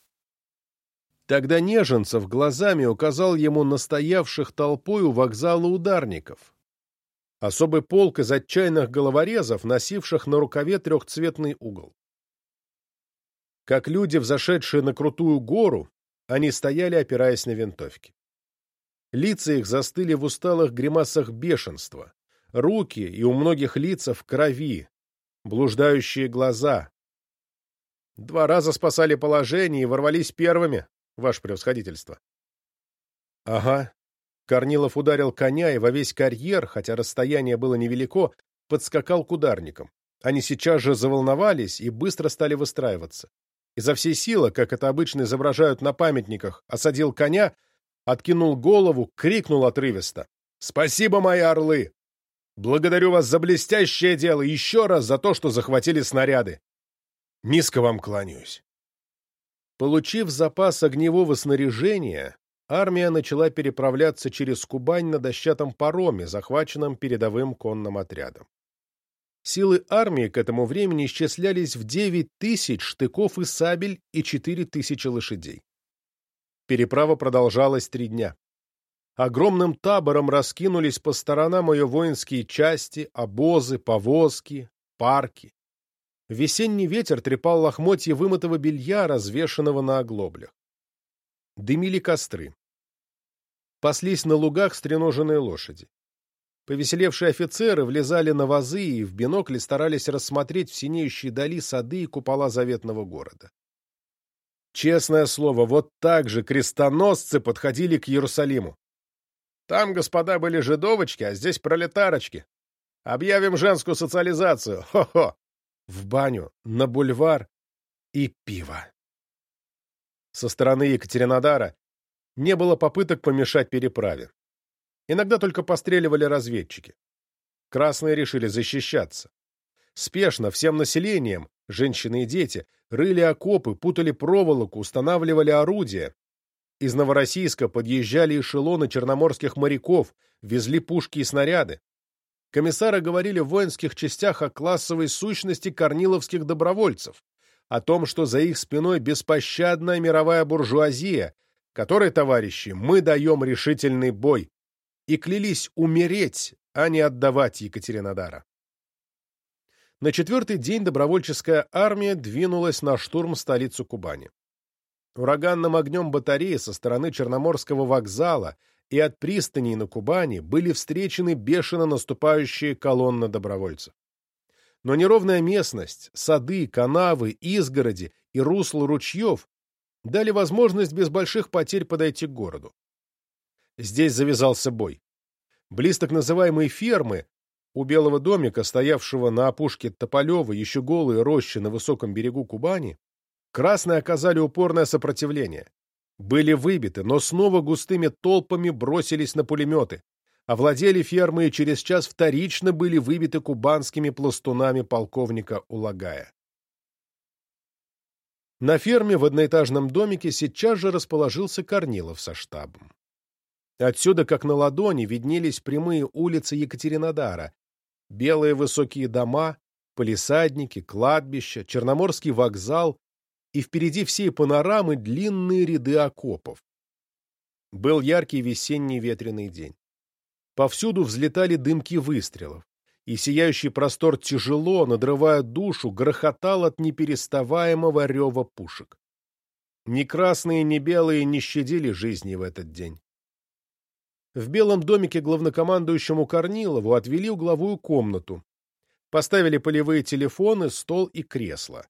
Тогда Неженцев глазами указал ему настоявших толпой у вокзала ударников. Особый полк из отчаянных головорезов, носивших на рукаве трехцветный угол. Как люди, взошедшие на крутую гору, они стояли, опираясь на винтовки. Лица их застыли в усталых гримасах бешенства. Руки и у многих лица в крови, блуждающие глаза. Два раза спасали положение и ворвались первыми, ваше превосходительство. Ага. Корнилов ударил коня и во весь карьер, хотя расстояние было невелико, подскакал к ударникам. Они сейчас же заволновались и быстро стали выстраиваться. Изо всей силы, как это обычно изображают на памятниках, осадил коня, откинул голову, крикнул отрывисто. «Спасибо, мои орлы! Благодарю вас за блестящее дело и еще раз за то, что захватили снаряды. Низко вам кланяюсь». Получив запас огневого снаряжения, армия начала переправляться через Кубань на дощатом пароме, захваченном передовым конным отрядом. Силы армии к этому времени исчислялись в 9 тысяч штыков и сабель и 4 тысячи лошадей. Переправа продолжалась три дня. Огромным табором раскинулись по сторонам ее воинские части, обозы, повозки, парки. Весенний ветер трепал лохмотья вымытого белья, развешанного на оглоблях. Дымили костры. Паслись на лугах стреноженные лошади. Повеселевшие офицеры влезали на вазы и в бинокли старались рассмотреть в синеющей дали сады и купола заветного города. Честное слово, вот так же крестоносцы подходили к Иерусалиму. Там, господа, были жидовочки, а здесь пролетарочки. Объявим женскую социализацию. Хо-хо! В баню, на бульвар и пиво. Со стороны Екатеринодара не было попыток помешать переправе. Иногда только постреливали разведчики. Красные решили защищаться. Спешно, всем населением, женщины и дети, рыли окопы, путали проволоку, устанавливали орудия. Из Новороссийска подъезжали эшелоны черноморских моряков, везли пушки и снаряды. Комиссары говорили в воинских частях о классовой сущности корниловских добровольцев, о том, что за их спиной беспощадная мировая буржуазия, которой, товарищи, мы даем решительный бой, и клялись умереть, а не отдавать Екатеринодара. На четвертый день добровольческая армия двинулась на штурм столицу Кубани. Ураганным огнем батареи со стороны Черноморского вокзала и от пристаней на Кубани были встречены бешено наступающие колонны добровольцев. Но неровная местность, сады, канавы, изгороди и русло ручьев дали возможность без больших потерь подойти к городу. Здесь завязался бой. Близ так называемой фермы, у белого домика, стоявшего на опушке Тополева, еще голые рощи на высоком берегу Кубани, красные оказали упорное сопротивление. Были выбиты, но снова густыми толпами бросились на пулеметы, овладели фермы и через час вторично были выбиты кубанскими пластунами полковника Улагая. На ферме в одноэтажном домике сейчас же расположился Корнилов со штабом. Отсюда, как на ладони, виднелись прямые улицы Екатеринодара, белые высокие дома, полисадники, кладбища, Черноморский вокзал и впереди всей панорамы длинные ряды окопов. Был яркий весенний ветреный день. Повсюду взлетали дымки выстрелов, и сияющий простор тяжело, надрывая душу, грохотал от непереставаемого рева пушек. Ни красные, ни белые не щадили жизни в этот день. В белом домике главнокомандующему Корнилову отвели угловую комнату. Поставили полевые телефоны, стол и кресло.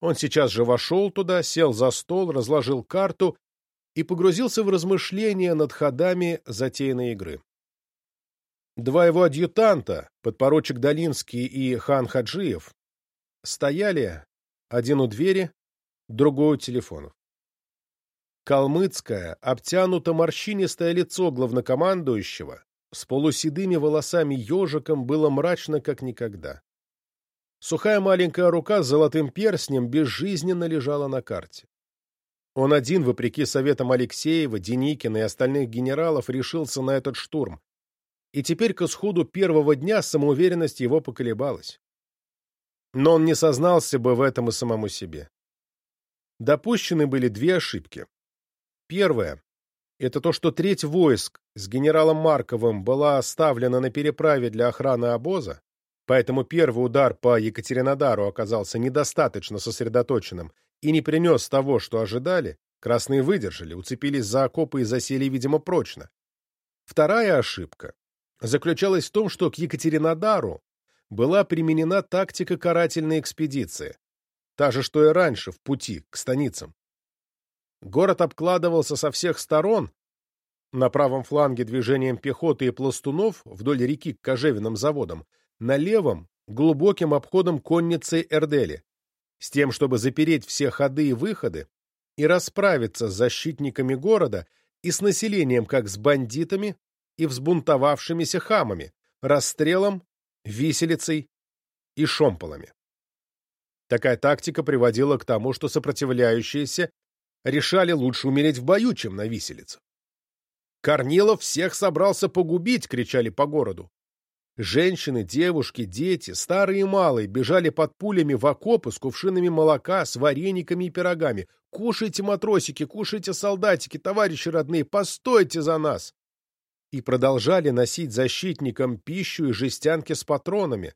Он сейчас же вошел туда, сел за стол, разложил карту и погрузился в размышления над ходами затеянной игры. Два его адъютанта, подпоручик Долинский и хан Хаджиев, стояли, один у двери, другой у телефонов. Калмыцкое, обтянуто морщинистое лицо главнокомандующего с полуседыми волосами ежиком было мрачно, как никогда. Сухая маленькая рука с золотым перстнем безжизненно лежала на карте. Он один, вопреки советам Алексеева, Деникина и остальных генералов, решился на этот штурм. И теперь к исходу первого дня самоуверенность его поколебалась. Но он не сознался бы в этом и самому себе. Допущены были две ошибки. Первое – это то, что треть войск с генералом Марковым была оставлена на переправе для охраны обоза, поэтому первый удар по Екатеринодару оказался недостаточно сосредоточенным и не принес того, что ожидали, красные выдержали, уцепились за окопы и засели, видимо, прочно. Вторая ошибка заключалась в том, что к Екатеринодару была применена тактика карательной экспедиции, та же, что и раньше, в пути к станицам. Город обкладывался со всех сторон, на правом фланге движением пехоты и пластунов вдоль реки к кожевенным заводам, на левом — глубоким обходом конницы Эрдели, с тем, чтобы запереть все ходы и выходы и расправиться с защитниками города и с населением как с бандитами и взбунтовавшимися хамами, расстрелом, виселицей и шомполами. Такая тактика приводила к тому, что сопротивляющиеся решали лучше умереть в бою, чем на виселице. Корнилов всех собрался погубить!» — кричали по городу. Женщины, девушки, дети, старые и малые бежали под пулями в окопы с кувшинами молока, с варениками и пирогами. «Кушайте, матросики, кушайте, солдатики, товарищи родные, постойте за нас!» И продолжали носить защитникам пищу и жестянки с патронами.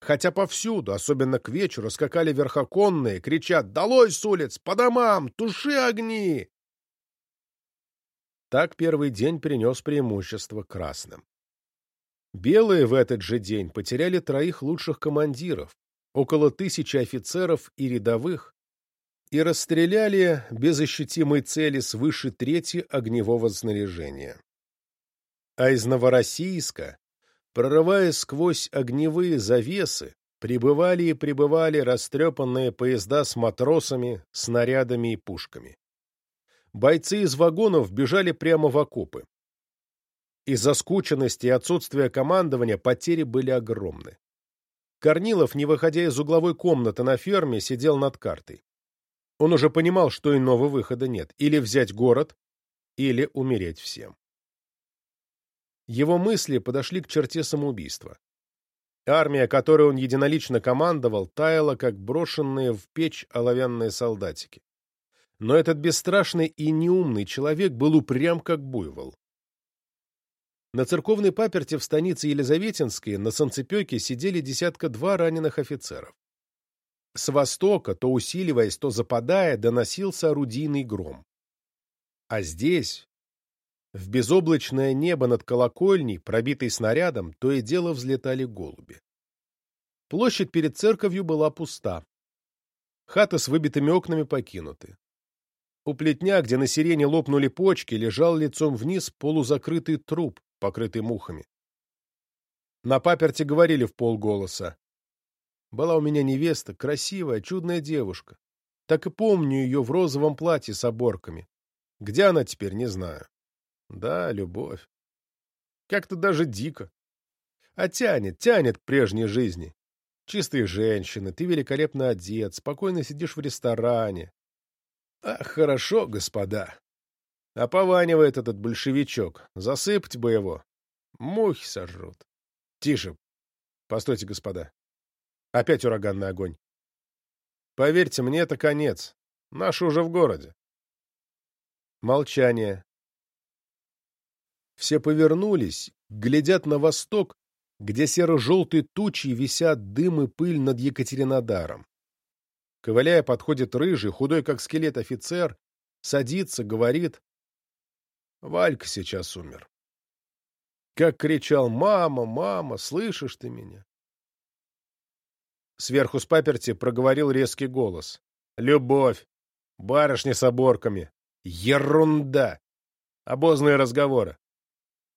Хотя повсюду, особенно к вечеру, скакали верхоконные, кричат «Долой с улиц! По домам! Туши огни!» Так первый день принес преимущество красным. Белые в этот же день потеряли троих лучших командиров, около тысячи офицеров и рядовых, и расстреляли без ощутимой цели свыше трети огневого снаряжения. А из Новороссийска, прорываясь сквозь огневые завесы, прибывали и прибывали растрепанные поезда с матросами, снарядами и пушками. Бойцы из вагонов бежали прямо в окопы. Из-за скученности и отсутствия командования потери были огромны. Корнилов, не выходя из угловой комнаты на ферме, сидел над картой. Он уже понимал, что иного выхода нет. Или взять город, или умереть всем. Его мысли подошли к черте самоубийства. Армия, которой он единолично командовал, таяла, как брошенные в печь оловянные солдатики. Но этот бесстрашный и неумный человек был упрям, как буйвол. На церковной паперте в станице Елизаветинской на санцепёке сидели десятка-два раненых офицеров. С востока, то усиливаясь, то западая, доносился орудийный гром. А здесь, в безоблачное небо над колокольней, пробитой снарядом, то и дело взлетали голуби. Площадь перед церковью была пуста. Хаты с выбитыми окнами покинуты. У плетня, где на сирене лопнули почки, лежал лицом вниз полузакрытый труп, покрытый мухами. На паперте говорили в полголоса. Была у меня невеста, красивая, чудная девушка. Так и помню ее в розовом платье с оборками. Где она теперь, не знаю. Да, любовь. Как-то даже дико. А тянет, тянет к прежней жизни. Чистые женщины, ты великолепно одет, спокойно сидишь в ресторане. Ах, хорошо, господа. Опованивает этот большевичок. Засыпать бы его. Мухи сожрут. Тише. Постойте, господа. Опять ураганный огонь. Поверьте мне, это конец. Наши уже в городе. Молчание. Все повернулись, глядят на восток, где серо-желтые тучи висят дым и пыль над Екатеринодаром. Ковыляя подходит рыжий, худой как скелет офицер, садится, говорит, Валька сейчас умер. Как кричал «Мама, мама, слышишь ты меня?» Сверху с паперти проговорил резкий голос. «Любовь! Барышня с оборками! Ерунда! Обозные разговоры!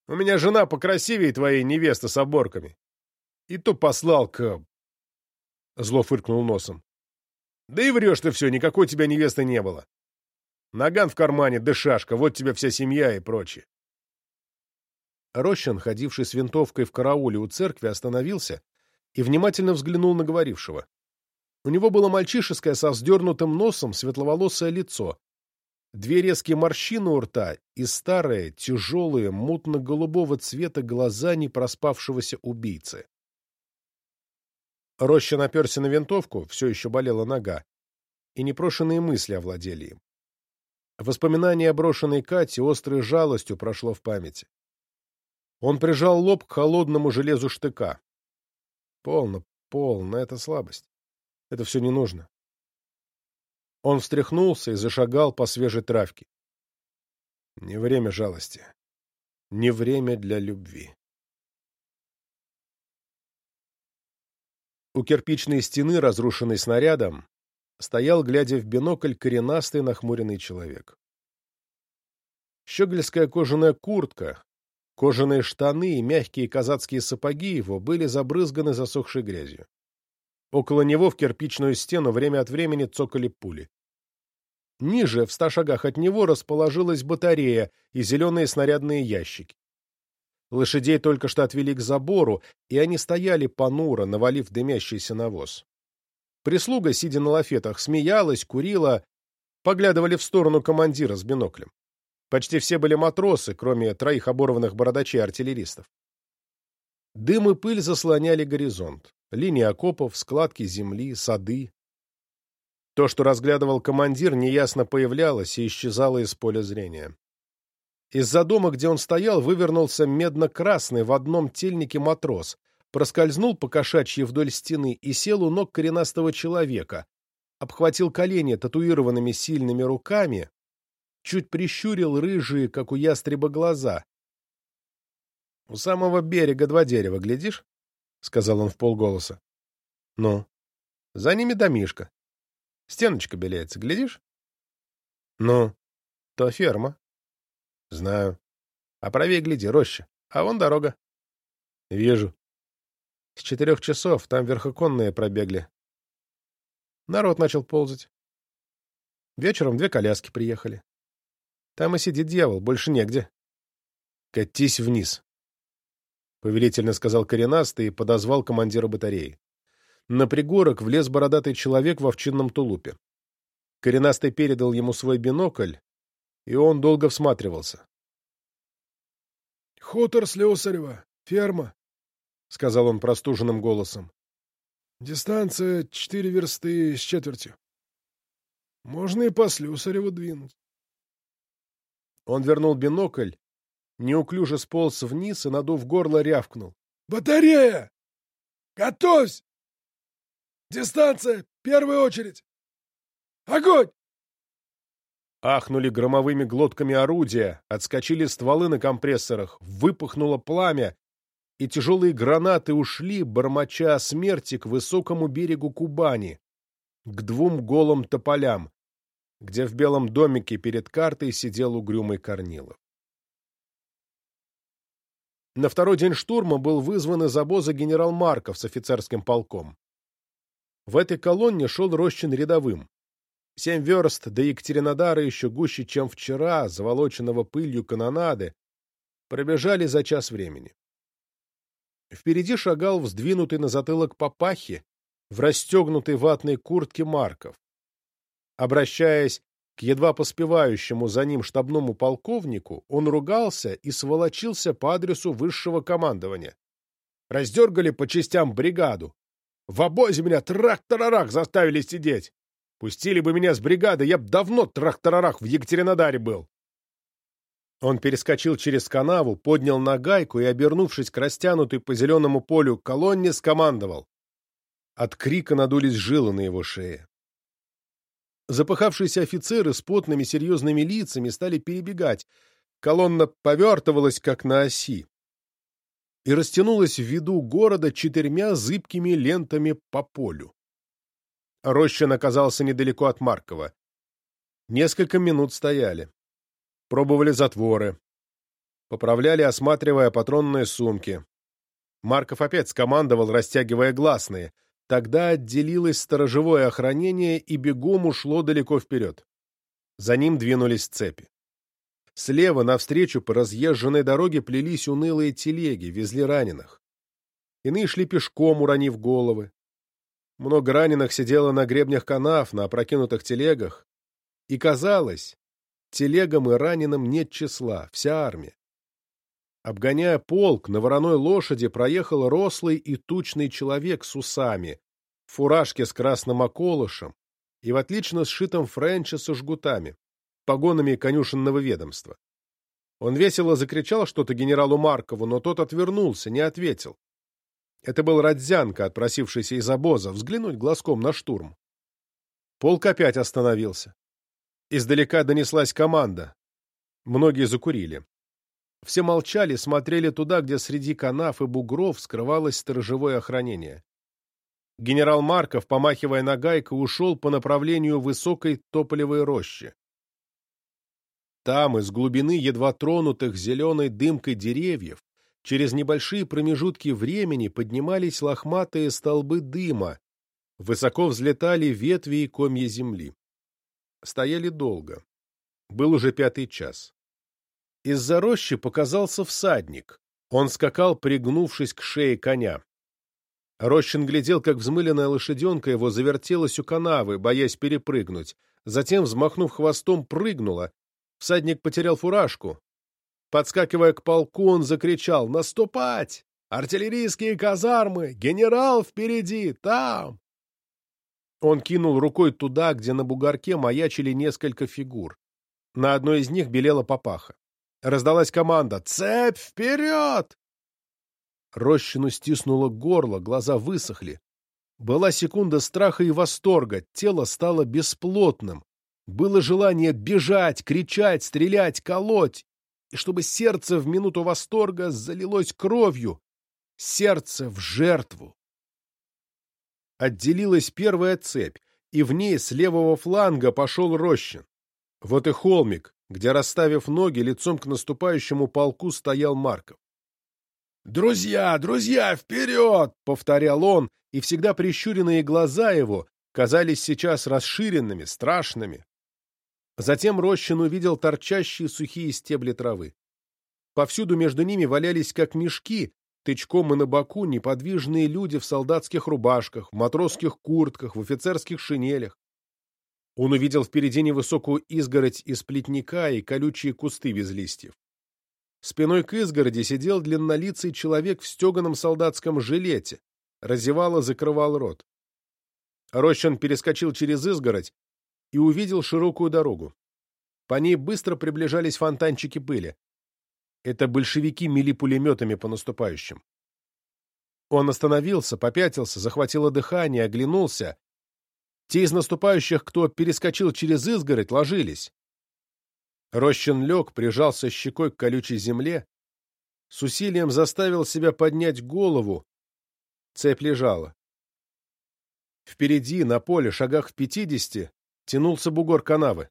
У меня жена покрасивее твоей невесты с оборками. И то послал к...» Зло фыркнул носом. «Да и врешь ты все, никакой тебя невесты не было. Наган в кармане, да шашка, вот тебе вся семья и прочее. Рощин, ходивший с винтовкой в карауле у церкви, остановился и внимательно взглянул на говорившего. У него было мальчишеское со вздернутым носом светловолосое лицо, две резкие морщины у рта и старые, тяжелые, мутно-голубого цвета глаза непроспавшегося убийцы. Рощин оперся на винтовку, все еще болела нога, и непрошенные мысли овладели им. Воспоминание о брошенной Кате острой жалостью прошло в памяти. Он прижал лоб к холодному железу штыка. Полно, полно, это слабость. Это все не нужно. Он встряхнулся и зашагал по свежей травке. Не время жалости. Не время для любви. У кирпичной стены, разрушенной снарядом, стоял, глядя в бинокль, коренастый нахмуренный человек. Щегольская кожаная куртка, кожаные штаны и мягкие казацкие сапоги его были забрызганы засохшей грязью. Около него в кирпичную стену время от времени цокали пули. Ниже, в ста шагах от него, расположилась батарея и зеленые снарядные ящики. Лошадей только что отвели к забору, и они стояли понуро, навалив дымящийся навоз. Прислуга, сидя на лафетах, смеялась, курила, поглядывали в сторону командира с биноклем. Почти все были матросы, кроме троих оборванных бородачей-артиллеристов. Дым и пыль заслоняли горизонт. Линии окопов, складки земли, сады. То, что разглядывал командир, неясно появлялось и исчезало из поля зрения. Из-за дома, где он стоял, вывернулся медно-красный в одном тельнике матрос, проскользнул по кошачьи вдоль стены и сел у ног коренастого человека, обхватил колени татуированными сильными руками, чуть прищурил рыжие, как у ястреба, глаза. — У самого берега два дерева, глядишь? — сказал он в полголоса. — Ну? — За ними домишка. Стеночка белеется, глядишь? — Ну? — То ферма. — Знаю. — А правее гляди, роща. А вон дорога. — Вижу. С четырех часов там верхоконные пробегли. Народ начал ползать. Вечером две коляски приехали. Там и сидит дьявол, больше негде. — Катись вниз, — повелительно сказал коренастый и подозвал командира батареи. На пригорок влез бородатый человек в овчинном тулупе. Коренастый передал ему свой бинокль, и он долго всматривался. — Хутор Слюсарева, ферма, — сказал он простуженным голосом. — Дистанция четыре версты с четвертью. Можно и по Слюсареву двинуть. Он вернул бинокль, неуклюже сполз вниз и, надув горло, рявкнул. — Батарея! Готовься! Дистанция! Первая очередь! Огонь! Ахнули громовыми глотками орудия, отскочили стволы на компрессорах, выпухнуло пламя, и тяжелые гранаты ушли, бормоча смерти, к высокому берегу Кубани, к двум голым тополям, где в белом домике перед картой сидел угрюмый Корнилов. На второй день штурма был вызван из обоза генерал Марков с офицерским полком. В этой колонне шел Рощин рядовым. Семь верст до Екатеринодара еще гуще, чем вчера, заволоченного пылью канонады, пробежали за час времени. Впереди шагал вздвинутый на затылок папахи в расстегнутой ватной куртке Марков. Обращаясь к едва поспевающему за ним штабному полковнику, он ругался и сволочился по адресу высшего командования. Раздергали по частям бригаду. В обозе меня трак-тарарах заставили сидеть. Пустили бы меня с бригады, я б давно трак-тарарах в Екатеринодаре был. Он перескочил через канаву, поднял нагайку и, обернувшись к растянутой по зеленому полю колонне, скомандовал. От крика надулись жилы на его шее. Запыхавшиеся офицеры с потными серьезными лицами стали перебегать. Колонна повертывалась, как на оси, и растянулась в виду города четырьмя зыбкими лентами по полю. Рощин оказался недалеко от Маркова. Несколько минут стояли. Пробовали затворы. Поправляли, осматривая патронные сумки. Марков опять скомандовал, растягивая гласные. Тогда отделилось сторожевое охранение и бегом ушло далеко вперед. За ним двинулись цепи. Слева, навстречу, по разъезженной дороге плелись унылые телеги, везли раненых. Иные шли пешком, уронив головы. Много раненых сидело на гребнях канав, на опрокинутых телегах. И казалось, Телегам и раненым нет числа, вся армия. Обгоняя полк, на вороной лошади проехал рослый и тучный человек с усами, в фуражке с красным околышем и в отлично сшитом френче со жгутами, погонами конюшенного ведомства. Он весело закричал что-то генералу Маркову, но тот отвернулся, не ответил. Это был Родзянко, отпросившийся из обоза, взглянуть глазком на штурм. Полк опять остановился. Издалека донеслась команда. Многие закурили. Все молчали, смотрели туда, где среди канав и бугров скрывалось сторожевое охранение. Генерал Марков, помахивая нагайкой, ушел по направлению высокой тополевой рощи. Там, из глубины едва тронутых зеленой дымкой деревьев, через небольшие промежутки времени поднимались лохматые столбы дыма, высоко взлетали ветви и комья земли. Стояли долго. Был уже пятый час. Из-за рощи показался всадник. Он скакал, пригнувшись к шее коня. Рощин глядел, как взмыленная лошаденка его завертелась у канавы, боясь перепрыгнуть. Затем, взмахнув хвостом, прыгнула Всадник потерял фуражку. Подскакивая к полку, он закричал «Наступать! Артиллерийские казармы! Генерал впереди! Там!» Он кинул рукой туда, где на бугорке маячили несколько фигур. На одной из них белела папаха. Раздалась команда «Цепь вперед!» Рощину стиснуло горло, глаза высохли. Была секунда страха и восторга, тело стало бесплотным. Было желание бежать, кричать, стрелять, колоть. И чтобы сердце в минуту восторга залилось кровью. Сердце в жертву. Отделилась первая цепь, и в ней с левого фланга пошел Рощин. Вот и холмик, где, расставив ноги, лицом к наступающему полку стоял Марков. «Друзья, друзья, вперед!» — повторял он, и всегда прищуренные глаза его казались сейчас расширенными, страшными. Затем Рощин увидел торчащие сухие стебли травы. Повсюду между ними валялись, как мешки, тычком и на боку неподвижные люди в солдатских рубашках, в матросских куртках, в офицерских шинелях. Он увидел впереди невысокую изгородь из плетника и колючие кусты без листьев. Спиной к изгороди сидел длиннолицый человек в стеганом солдатском жилете, разевал и закрывал рот. Рощин перескочил через изгородь и увидел широкую дорогу. По ней быстро приближались фонтанчики пыли. Это большевики мели пулеметами по наступающим. Он остановился, попятился, захватило дыхание, оглянулся. Те из наступающих, кто перескочил через изгородь, ложились. Рощин лег, прижался щекой к колючей земле, с усилием заставил себя поднять голову. Цепь лежала. Впереди, на поле, шагах в пятидесяти, тянулся бугор канавы.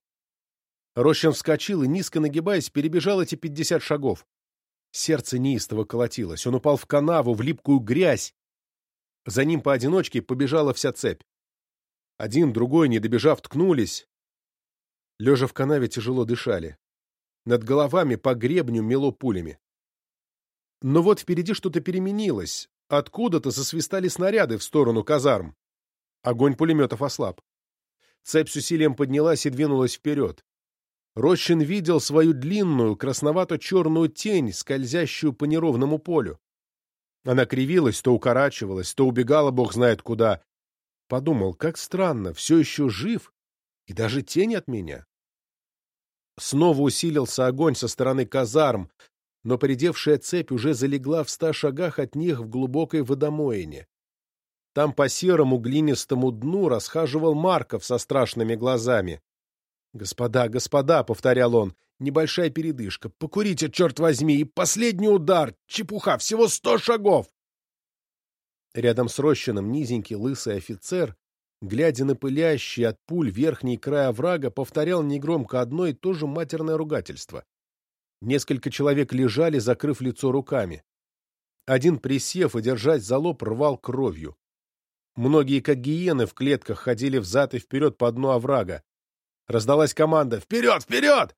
Рощин вскочил и, низко нагибаясь, перебежал эти пятьдесят шагов. Сердце неистово колотилось. Он упал в канаву, в липкую грязь. За ним поодиночке побежала вся цепь. Один, другой, не добежав, ткнулись. Лежа в канаве тяжело дышали. Над головами по гребню мело пулями. Но вот впереди что-то переменилось. Откуда-то засвистали снаряды в сторону казарм. Огонь пулеметов ослаб. Цепь с усилием поднялась и двинулась вперед. Рощин видел свою длинную, красновато-черную тень, скользящую по неровному полю. Она кривилась, то укорачивалась, то убегала бог знает куда. Подумал, как странно, все еще жив, и даже тень от меня. Снова усилился огонь со стороны казарм, но поредевшая цепь уже залегла в ста шагах от них в глубокой водомоине. Там по серому глинистому дну расхаживал Марков со страшными глазами. «Господа, господа!» — повторял он. «Небольшая передышка. Покурите, черт возьми! И последний удар! Чепуха! Всего сто шагов!» Рядом с Рощином низенький лысый офицер глядя на пылящий от пуль верхний край оврага, повторял негромко одно и то же матерное ругательство. Несколько человек лежали, закрыв лицо руками. Один, присев и держась за лоб, рвал кровью. Многие, как гиены, в клетках ходили взад и вперед по дну оврага. Раздалась команда «Вперед! Вперед!»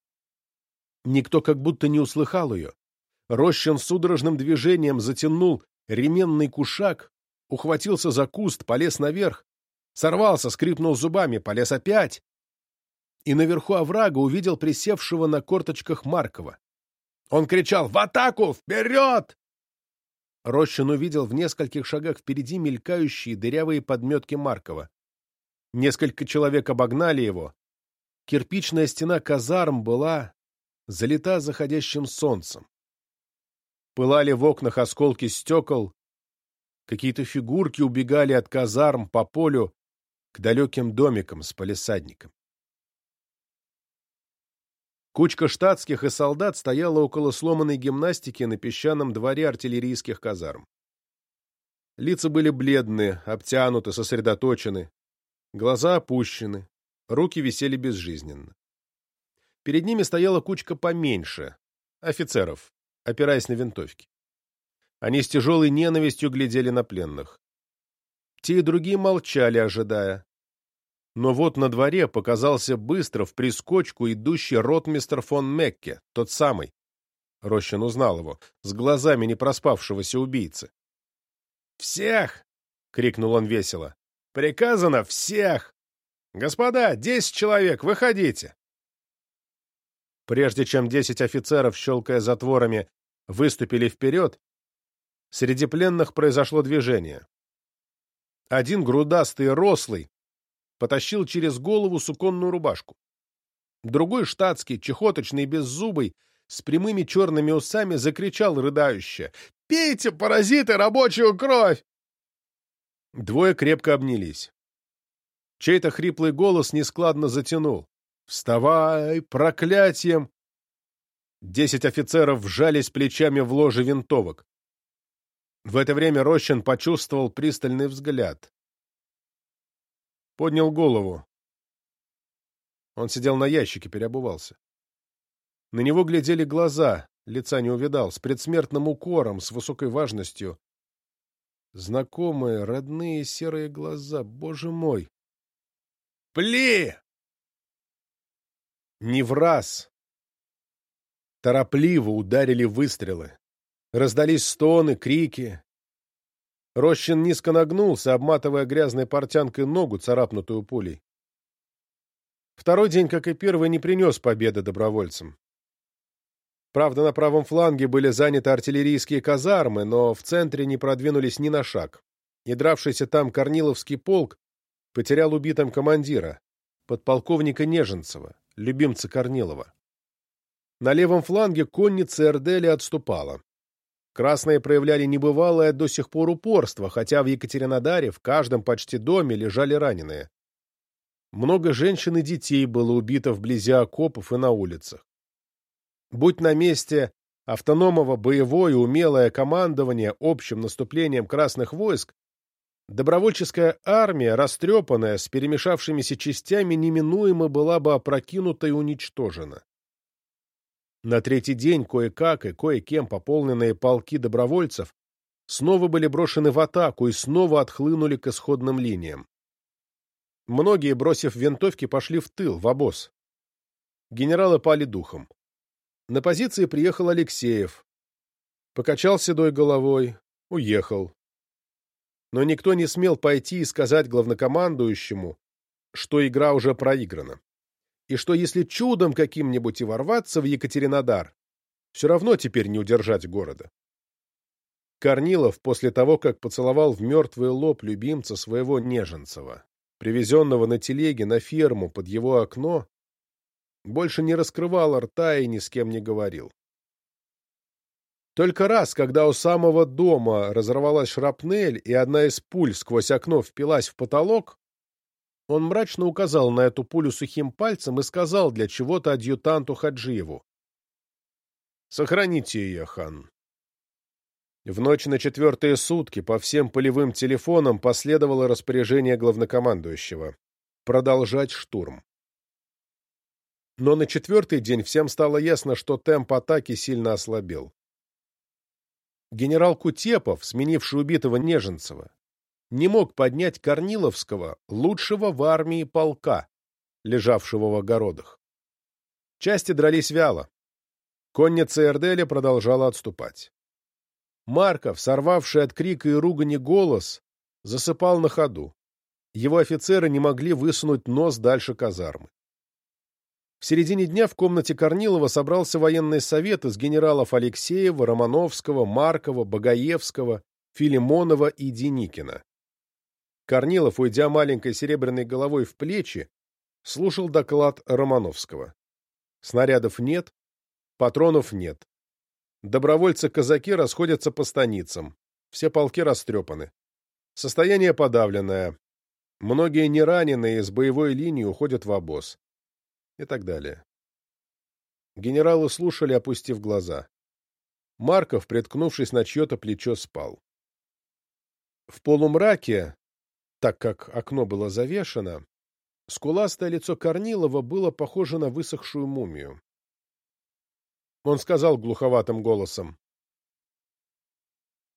Никто как будто не услыхал ее. Рощин судорожным движением затянул ременный кушак, ухватился за куст, полез наверх, Сорвался, скрипнул зубами, полез опять. И наверху оврага увидел присевшего на корточках Маркова. Он кричал «В атаку! Вперед!» Рощин увидел в нескольких шагах впереди мелькающие дырявые подметки Маркова. Несколько человек обогнали его. Кирпичная стена казарм была залита заходящим солнцем. Пылали в окнах осколки стекол. Какие-то фигурки убегали от казарм по полю, к далеким домикам с палисадником. Кучка штатских и солдат стояла около сломанной гимнастики на песчаном дворе артиллерийских казарм. Лица были бледные, обтянуты, сосредоточены, глаза опущены, руки висели безжизненно. Перед ними стояла кучка поменьше, офицеров, опираясь на винтовки. Они с тяжелой ненавистью глядели на пленных. Те и другие молчали, ожидая. Но вот на дворе показался быстро в прискочку идущий ротмистер фон Мекке, тот самый. Рощин узнал его, с глазами не проспавшегося убийцы. «Всех!» — крикнул он весело. «Приказано всех! Господа, десять человек, выходите!» Прежде чем десять офицеров, щелкая затворами, выступили вперед, среди пленных произошло движение. Один грудастый и рослый потащил через голову суконную рубашку. Другой штатский, чехоточный и беззубый, с прямыми черными усами закричал рыдающе. «Пейте, паразиты, рабочую кровь!» Двое крепко обнялись. Чей-то хриплый голос нескладно затянул. «Вставай, проклятием!» Десять офицеров вжались плечами в ложе винтовок. В это время Рощин почувствовал пристальный взгляд. Поднял голову. Он сидел на ящике, переобувался. На него глядели глаза, лица не увидал, с предсмертным укором, с высокой важностью. Знакомые, родные серые глаза, боже мой! «Пли!» Не в раз. Торопливо ударили выстрелы. Раздались стоны, крики. Рощин низко нагнулся, обматывая грязной портянкой ногу, царапнутую пулей. Второй день, как и первый, не принес победы добровольцам. Правда, на правом фланге были заняты артиллерийские казармы, но в центре не продвинулись ни на шаг. И дравшийся там Корниловский полк потерял убитым командира, подполковника Неженцева, любимца Корнилова. На левом фланге конница Эрдели отступала. Красные проявляли небывалое до сих пор упорство, хотя в Екатеринодаре в каждом почти доме лежали раненые. Много женщин и детей было убито вблизи окопов и на улицах. Будь на месте автономного боевое умелое командование общим наступлением красных войск, добровольческая армия, растрепанная, с перемешавшимися частями, неминуемо была бы опрокинута и уничтожена. На третий день кое-как и кое-кем пополненные полки добровольцев снова были брошены в атаку и снова отхлынули к исходным линиям. Многие, бросив винтовки, пошли в тыл, в обоз. Генералы пали духом. На позиции приехал Алексеев. Покачал седой головой, уехал. Но никто не смел пойти и сказать главнокомандующему, что игра уже проиграна. И что если чудом каким-нибудь и ворваться в Екатеринодар, все равно теперь не удержать города. Корнилов после того, как поцеловал в мертвый лоб любимца своего Неженцева, привезенного на телеге на ферму под его окно, больше не раскрывал рта и ни с кем не говорил. Только раз, когда у самого дома разорвалась шрапнель и одна из пуль сквозь окно впилась в потолок, он мрачно указал на эту пулю сухим пальцем и сказал для чего-то адъютанту Хаджиеву. «Сохраните ее, хан». В ночь на четвертые сутки по всем полевым телефонам последовало распоряжение главнокомандующего продолжать штурм. Но на четвертый день всем стало ясно, что темп атаки сильно ослабел. Генерал Кутепов, сменивший убитого Неженцева, не мог поднять Корниловского, лучшего в армии полка, лежавшего в огородах. Части дрались вяло. Конница Эрделя продолжала отступать. Марков, сорвавший от крика и ругани голос, засыпал на ходу. Его офицеры не могли высунуть нос дальше казармы. В середине дня в комнате Корнилова собрался военный совет из генералов Алексеева, Романовского, Маркова, Багаевского, Филимонова и Деникина. Корнилов, уйдя маленькой серебряной головой в плечи, слушал доклад Романовского. Снарядов нет, патронов нет. Добровольцы-казаки расходятся по станицам. Все полки растрепаны. Состояние подавленное. Многие нераненые с боевой линии уходят в обоз и так далее. Генералы слушали, опустив глаза. Марков, приткнувшись на чье-то плечо, спал. В полумраке, так как окно было завешено, скуластое лицо Корнилова было похоже на высохшую мумию. Он сказал глуховатым голосом.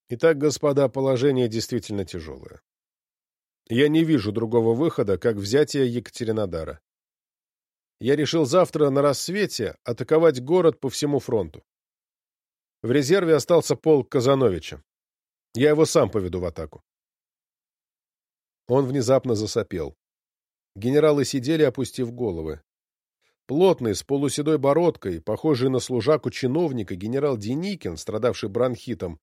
«Итак, господа, положение действительно тяжелое. Я не вижу другого выхода, как взятие Екатеринодара я решил завтра на рассвете атаковать город по всему фронту. В резерве остался полк Казановича. Я его сам поведу в атаку. Он внезапно засопел. Генералы сидели, опустив головы. плотный, с полуседой бородкой, похожий на служаку чиновника, генерал Деникин, страдавший бронхитом,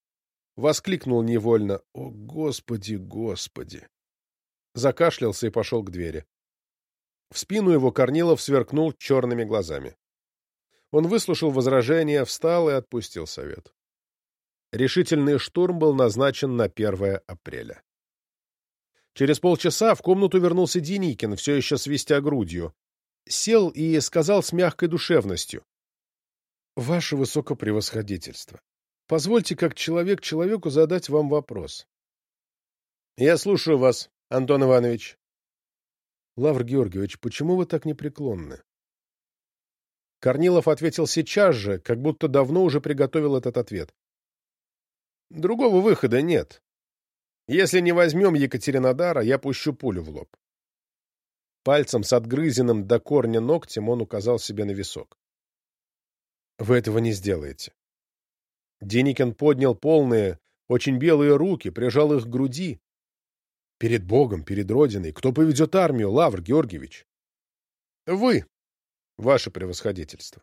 воскликнул невольно «О, Господи, Господи!» Закашлялся и пошел к двери. В спину его Корнилов сверкнул черными глазами. Он выслушал возражения, встал и отпустил совет. Решительный штурм был назначен на 1 апреля. Через полчаса в комнату вернулся Деникин, все еще свистя грудью. Сел и сказал с мягкой душевностью. — Ваше высокопревосходительство, позвольте как человек человеку задать вам вопрос. — Я слушаю вас, Антон Иванович. — Лавр Георгиевич, почему вы так непреклонны? Корнилов ответил сейчас же, как будто давно уже приготовил этот ответ. Другого выхода нет. Если не возьмем Екатеринодара, я пущу пулю в лоб. Пальцем с отгрызенным до корня ногтем он указал себе на висок. Вы этого не сделаете. Деникин поднял полные, очень белые руки, прижал их к груди. Перед Богом, перед Родиной, кто поведет армию, Лавр Георгиевич? Вы, Ваше превосходительство.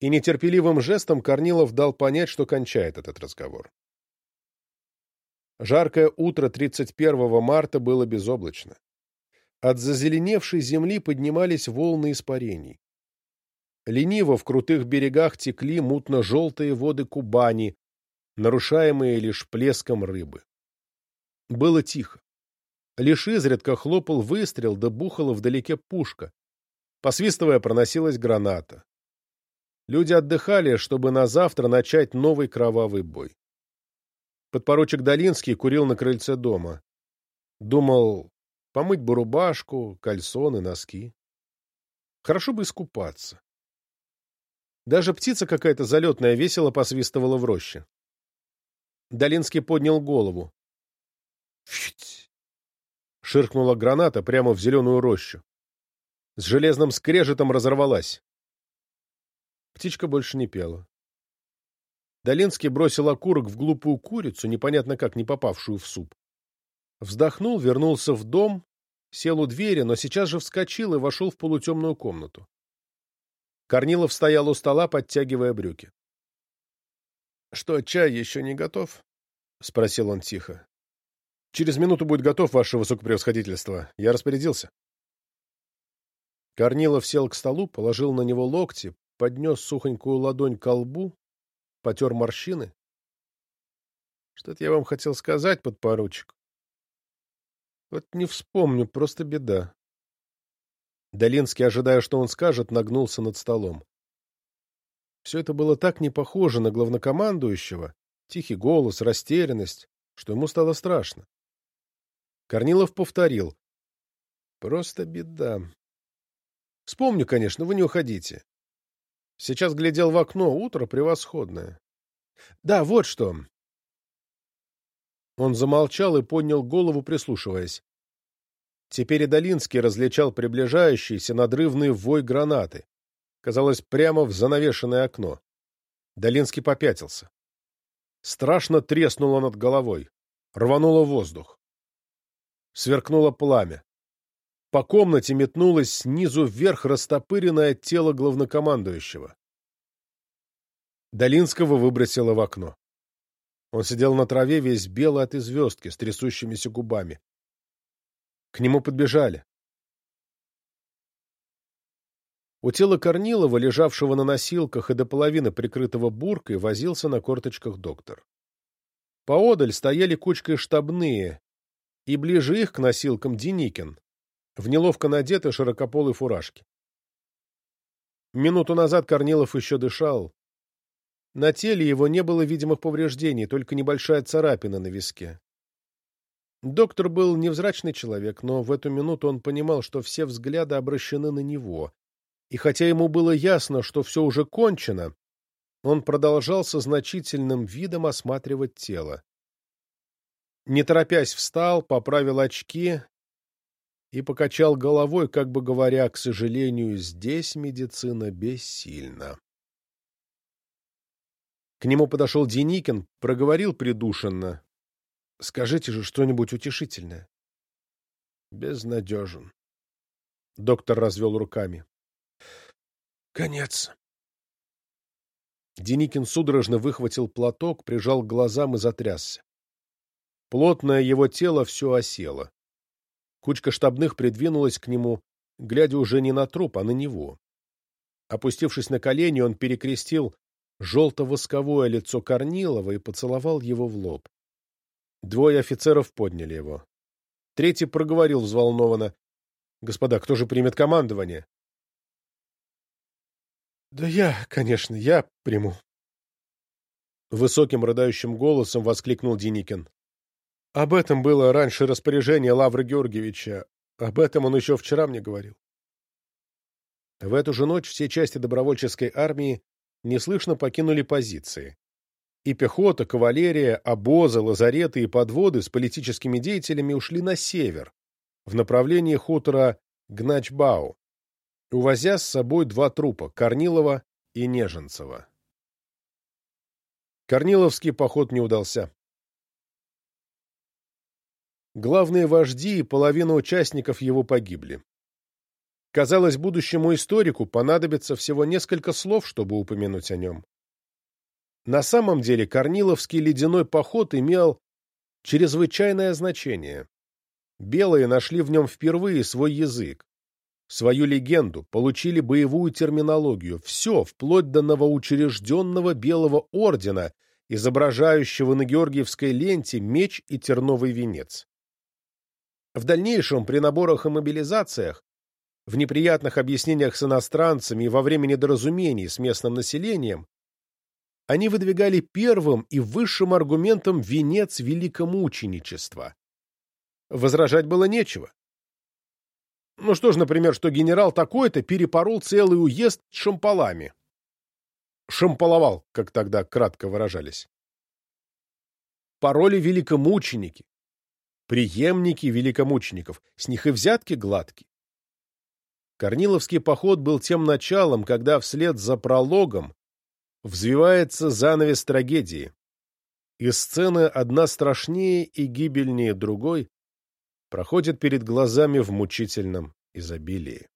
И нетерпеливым жестом Корнилов дал понять, что кончает этот разговор. Жаркое утро 31 марта было безоблачно. От зазеленевшей земли поднимались волны испарений. Лениво в крутых берегах текли мутно-желтые воды Кубани, нарушаемые лишь плеском рыбы. Было тихо. Лишь изредка хлопал выстрел, да бухала вдалеке пушка, Посвистывая, проносилась граната. Люди отдыхали, чтобы на завтра начать новый кровавый бой. Подпоручик Долинский курил на крыльце дома. Думал, помыть бы рубашку, кальсоны, носки. Хорошо бы искупаться. Даже птица какая-то залетная весело посвистывала в роще. Долинский поднял голову. «Фить!» — ширкнула граната прямо в зеленую рощу с железным скрежетом разорвалась. Птичка больше не пела. Долинский бросил окурок в глупую курицу, непонятно как не попавшую в суп. Вздохнул, вернулся в дом, сел у двери, но сейчас же вскочил и вошел в полутемную комнату. Корнилов стоял у стола, подтягивая брюки. — Что, чай еще не готов? — спросил он тихо. — Через минуту будет готов, ваше высокопревосходительство. Я распорядился. Корнилов сел к столу, положил на него локти, поднес сухонькую ладонь к лбу, потер морщины. — Что-то я вам хотел сказать, подпоручик. — Вот не вспомню, просто беда. Долинский, ожидая, что он скажет, нагнулся над столом. Все это было так не похоже на главнокомандующего, тихий голос, растерянность, что ему стало страшно. Корнилов повторил. — Просто беда. Вспомню, конечно, вы не уходите. Сейчас глядел в окно, утро превосходное. Да, вот что. Он замолчал и поднял голову, прислушиваясь. Теперь и Долинский различал приближающийся надрывный вой гранаты. Казалось, прямо в занавешенное окно. Долинский попятился. Страшно треснуло над головой. Рвануло воздух. Сверкнуло пламя. По комнате метнулось снизу вверх растопыренное тело главнокомандующего. Долинского выбросило в окно. Он сидел на траве весь белый от известки, с трясущимися губами. К нему подбежали. У тела Корнилова, лежавшего на носилках и до половины прикрытого буркой, возился на корточках доктор. Поодаль стояли кучкой штабные, и ближе их к носилкам Деникин, в неловко надетой широкополой фуражке. Минуту назад Корнилов еще дышал. На теле его не было видимых повреждений, только небольшая царапина на виске. Доктор был невзрачный человек, но в эту минуту он понимал, что все взгляды обращены на него. И хотя ему было ясно, что все уже кончено, он продолжал со значительным видом осматривать тело. Не торопясь встал, поправил очки и покачал головой, как бы говоря, к сожалению, здесь медицина бессильна. К нему подошел Деникин, проговорил придушенно. — Скажите же что-нибудь утешительное. — Безнадежен. Доктор развел руками. Конец. Деникин судорожно выхватил платок, прижал к глазам и затрясся. Плотное его тело все осело. Кучка штабных придвинулась к нему, глядя уже не на труп, а на него. Опустившись на колени, он перекрестил желто-восковое лицо Корнилова и поцеловал его в лоб. Двое офицеров подняли его. Третий проговорил взволнованно. — Господа, кто же примет командование? — Да я, конечно, я приму. Высоким рыдающим голосом воскликнул Деникин. Об этом было раньше распоряжение Лавры Георгиевича. Об этом он еще вчера мне говорил. В эту же ночь все части добровольческой армии неслышно покинули позиции. И пехота, кавалерия, обозы, лазареты и подводы с политическими деятелями ушли на север, в направлении хутора Гначбау, увозя с собой два трупа – Корнилова и Неженцева. Корниловский поход не удался. Главные вожди и половина участников его погибли. Казалось, будущему историку понадобится всего несколько слов, чтобы упомянуть о нем. На самом деле Корниловский ледяной поход имел чрезвычайное значение. Белые нашли в нем впервые свой язык, свою легенду, получили боевую терминологию, все, вплоть до новоучрежденного Белого ордена, изображающего на Георгиевской ленте меч и терновый венец. В дальнейшем, при наборах и мобилизациях, в неприятных объяснениях с иностранцами и во время недоразумений с местным населением, они выдвигали первым и высшим аргументом венец великомученичества. Возражать было нечего. Ну что ж, например, что генерал такой-то перепорол целый уезд шампалами. Шампаловал, как тогда кратко выражались. Пароли великомученики, преемники великомучеников, с них и взятки гладки. Корниловский поход был тем началом, когда вслед за прологом взвивается занавес трагедии, и сцены одна страшнее и гибельнее другой проходят перед глазами в мучительном изобилии.